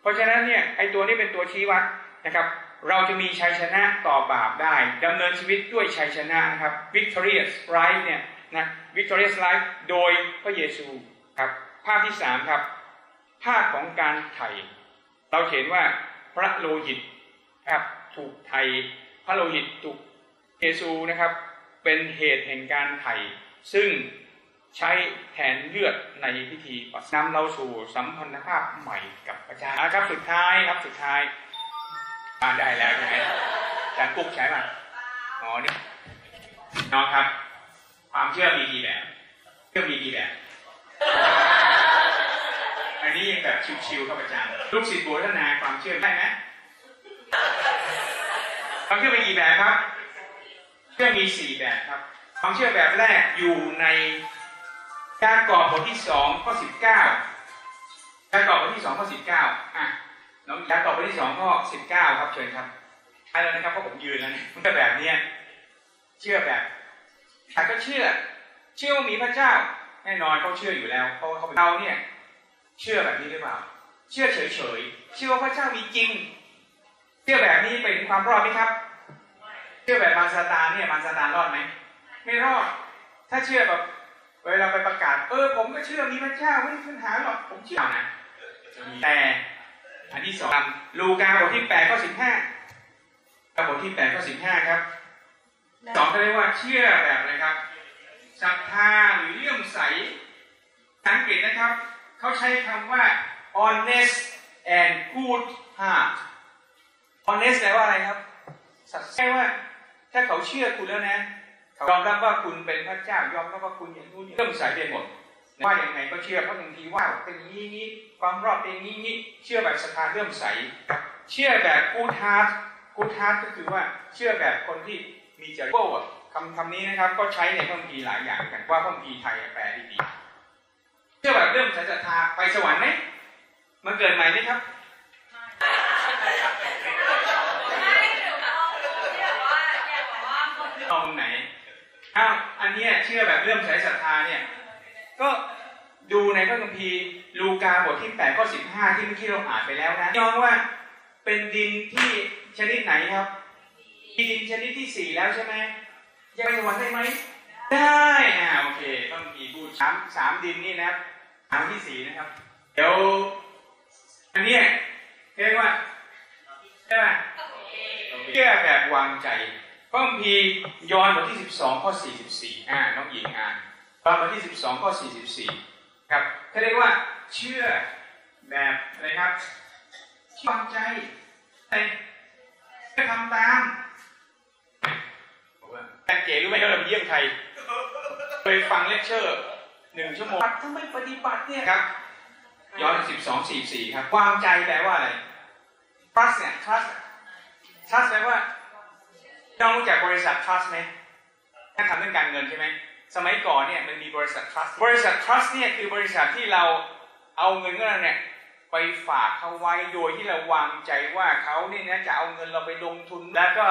เพราะฉะนั้นเนี่ยไอตัวนี้เป็นตัวชี้วัดนะครับ เราจะมีชัยชนะต่อบาปได้ดำเนินชีวิตด้วยชัยชนะนะครับ victorious life เนี่ยนะ victorious life โดยพระเยซูครับ ภาพที่สามครับ ภาพของการไถ่เราเห็นว่าพระโลหิตครับถูกไถ่พระโลหิตถูกเยซูนะครับ เป็นเหตุแห่งการไถ่ซึ่งใช้แทนเลือดในพิธีปัสนำเราสู่สัมพันธภาพใหม่กับพระเจ้าครับสุดท้ายครับสุดท้ายอ่าได้แล้วใช่ไหมอาจารย์กุ๊กใช่ป่ะอ๋อนี่น้องครับ ความเชื่อมีกี่แบบเชื่อมีกี่แบบ อันนี้ยังแบบชิวๆครับอาจารย์ ลูกศิษย์โบทนาความเชื่อได้ไหมความเชื่อมีกี่แบบครับ เชื่อมีสี่แบบครับ ความเชื่อแบบแรกอยู่ในการกอบบทที่สองข้อสิบเก้าการกอบบทที่สองข้อสิบเก้าอะน้องการกอบบทที่สองข้อสิบเก้าครับเชิญครับใช่แล้วนะครับเพราะผมยืนแล้วเนี่ยมันก็แบบเนี้ยเชื่อแบบแต่ก็เชื่อ เชื่อว่ามีพระเจ้า แน่นอนเขาเชื่ออยู่แล้วเพราเขาเป็นเราเนี่ยเชื่อแบบนี้หรือเปล่า เชื่อเฉยๆเชื่อว่าพระเจ้ามีจริง เชื่อแบบนี้ไปถึงความรอดไหมครับ เชื่อแบบมารซาตานเนี่ยมารซาตานรอดไหมไม่รอด ถ้าเชื่อแบบเวลาไปประกาศ เออผมก็เชื่อมีพระเจ้าไม่มีปัญหาหรอกผมเชื่อนะแต่อันที่สองลูกาบทที่แปดข้อสิบห้าบทที่แปดข้อสิบห้าครับสองเขาเรียกว่าเชื่อแบบอะไรครับ ศรัทธาหรือเลื่อมใสสังเกตนะครับ เขาใช้คำว่า honest and good heart honest แปลว่าอะไรครับสัตย์แปลว่า ถ้าเขาเชื่อคุณแล้วนะเขายอมรับว่าคุณเป็นพระเจ้ายอมรับว่าคุณอย่างนู้นเลื่อมใสไปหมดว่าอย่างไงก็เชื่อเพราะบางทีว่าเป็นอย่างนี้นี้ความรอบเป็นอย่างนี้นี้เชื่อแบบศรัทธาเลื่อมใส เชื่อแบบ good heart good heart ก็คือว่าเชื่อแบบคนที่มีใจโบ้ คำคำนี้นะครับก็ใช้ในพระคัมภีร์หลายอย่างกันว่าพระคัมภีร์ไทยแปลได้ดีเชื่อแบบเริ่มใส่ศรัทธาไปสวรรค์ไหมมันเกิดใหม่ไหมครับเอาตรงไหนอ้าวอันนี้เชื่อแบบเริ่มใส่ศรัทธาเนี่ย ก็ดูในพระคัมภีร์ลูกาบทที่8ข้อ15ที่เมื่อกี้เราอ่านไปแล้วนะยองว่าเป็นดินที่ชนิดไหนครับดินชนิดที่สี่แล้วใช่ไหม ยังไปสวรรค์ได้ไหมได้อ่าโอเคต้องมีพูดสามสามดินนี่นะครับสามที่สี่นะครับ เดี๋ยว อันนี้เรียกว่าใช่ไหมเชื่อแบบวางใจพระคัมภีร์ยอนบทที่สิบสองข้อสี่สิบสี่อ่าน้องหญิงอ่านยอนบทที่สิบสองข้อสี่สิบสี่ครับเขาเรียกว่าเชื่อแบบอะไรครับวางใจไปทำตาม แต่เก๋รู้ไหมว่าเราไปเยี่ยมใครเคยฟังเลคเชอร์หนึ่งชั่วโมงถ้าไม่ปฏิบัติเนี่ยครับ ย้อนสิบสองสี่สี่ครับ วางใจแปลว่าอะไร trust trust เนี่ย trust trust แปลว่าน้องรู้จักบริษัท trust ไหมถ้าทำเรื่องการเงินใช่ไหมสมัยก่อนเนี่ยมันมีบริษัท trust บริษัท trust เนี่ยคือบริษัทที่เราเอาเงินของเราเนี่ยไปฝากเขาไว้โดยที่เราวางใจว่าเขาเนี่ยนะจะเอาเงินเราไปลงทุนแล้วก็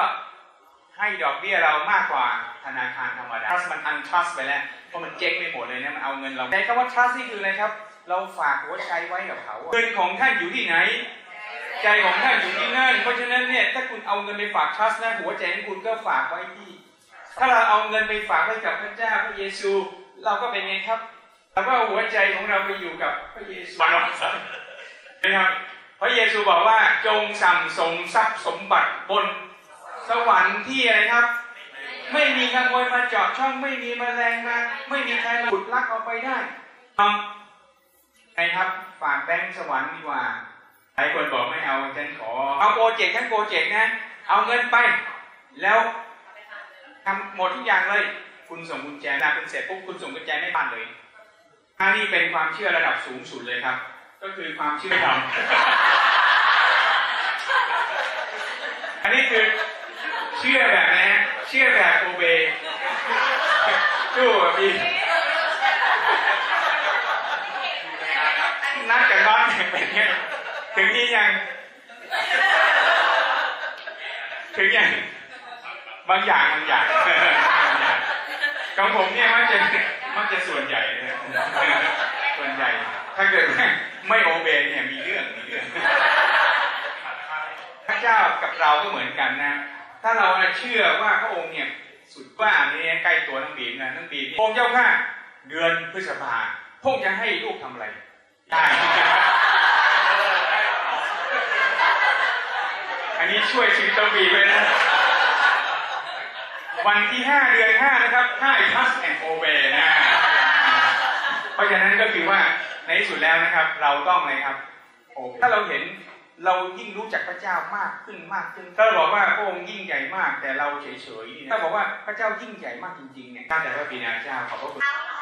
ให้ดอกเบี้ยเรามากกว่าธนาคารธรรมดา trust มัน untrust ไปแล้ว เพราะมันเจ๊งไม่หมดเลยนะ มันเอาเงินเราในคำว่า trust นี่คืออะไรครับ เราฝากหัวใจไว้กับเขา เงินของท่านอยู่ที่ไหน ใจของท่านอยู่ที่นั่น เพราะฉะนั้นเนี่ย ถ้าคุณเอาเงินไปฝาก trust นะ หัวใจของคุณก็ฝากไว้ที่ ถ้าเราเอาเงินไปฝากไว้กับพระเจ้าพระเยซู เราก็เป็นไงครับ เราก็เอาหัวใจของเราไปอยู่กับพระเยซูนะครับ พระเยซูบอกว่าจงสั่งสมทรัพย์สมบัติบน สวรรค์ที่อะไรครับ ไม่มีขโมยมาเจาะช่องไม่มีมแมลงมาไม่มีใครมาขุดลักเอาไปได้เอาไงครับฝากแบงค์สวรรค์ดีกว่าหลายคนบอกไม่เอาฉันขอ เอาโปรเจกต์ทั้งโปรเจกต์นะ เอาเงินไป แล้วทำหมดทุกอย่างเลย คุณส่งกุญแจนาคุณเสร็จปุ๊บคุณส่งกุญแจไม่บ้านเลยอันนี้เป็นความเชื่อระดับสูงสุดเลยครับ ก็คือความเชื่อดำอันนี้คือ เชื่อแบบนะเชื่อแบบโอเบดูแบบดีนัดกันบ้านเป็นไงถึงนี่ยัง ถึงยังบางอย่างบางอย่างของผมเนี่ยมักจะมักจะส่วนใหญ่นะส่วนใหญ่ ถ้าเกิดไม่โอเบเนี่ยมีเรื่องมีเรื่องพระเจ้ากับเราก็เหมือนกันนะ ถ้าเราเชื่อว่าพระองค์เนี่ยสุดว่าอันนี้ใกล้ตัวทั้งบีมนะทั้งบีมองค์เจ้าข้าเดือนพฤษภาพงจะให้ลูกทำอะไรได้อันนี้ช่วยชีวิตต้องบีมเลยนะ วันที่ห้าเดือนห้านะครับห้ trust and obey นะ เพราะฉะนั้นก็คือว่าในที่สุดแล้วนะครับ เราต้องอะไรครับ ถ้าเราเห็น เรายิ่งรู้จักพระเจ้ามากขึ้นมากขึ้น ถ้าเราบอกว่าพระองค์ยิ่งใหญ่มากแต่เราเฉยๆนี่นะถ้าบอกว่าพระเจ้ายิ่งใหญ่มากจริงๆเนี่ยข้าแต่พระบิดาเจ้าขอบพระคุณเอา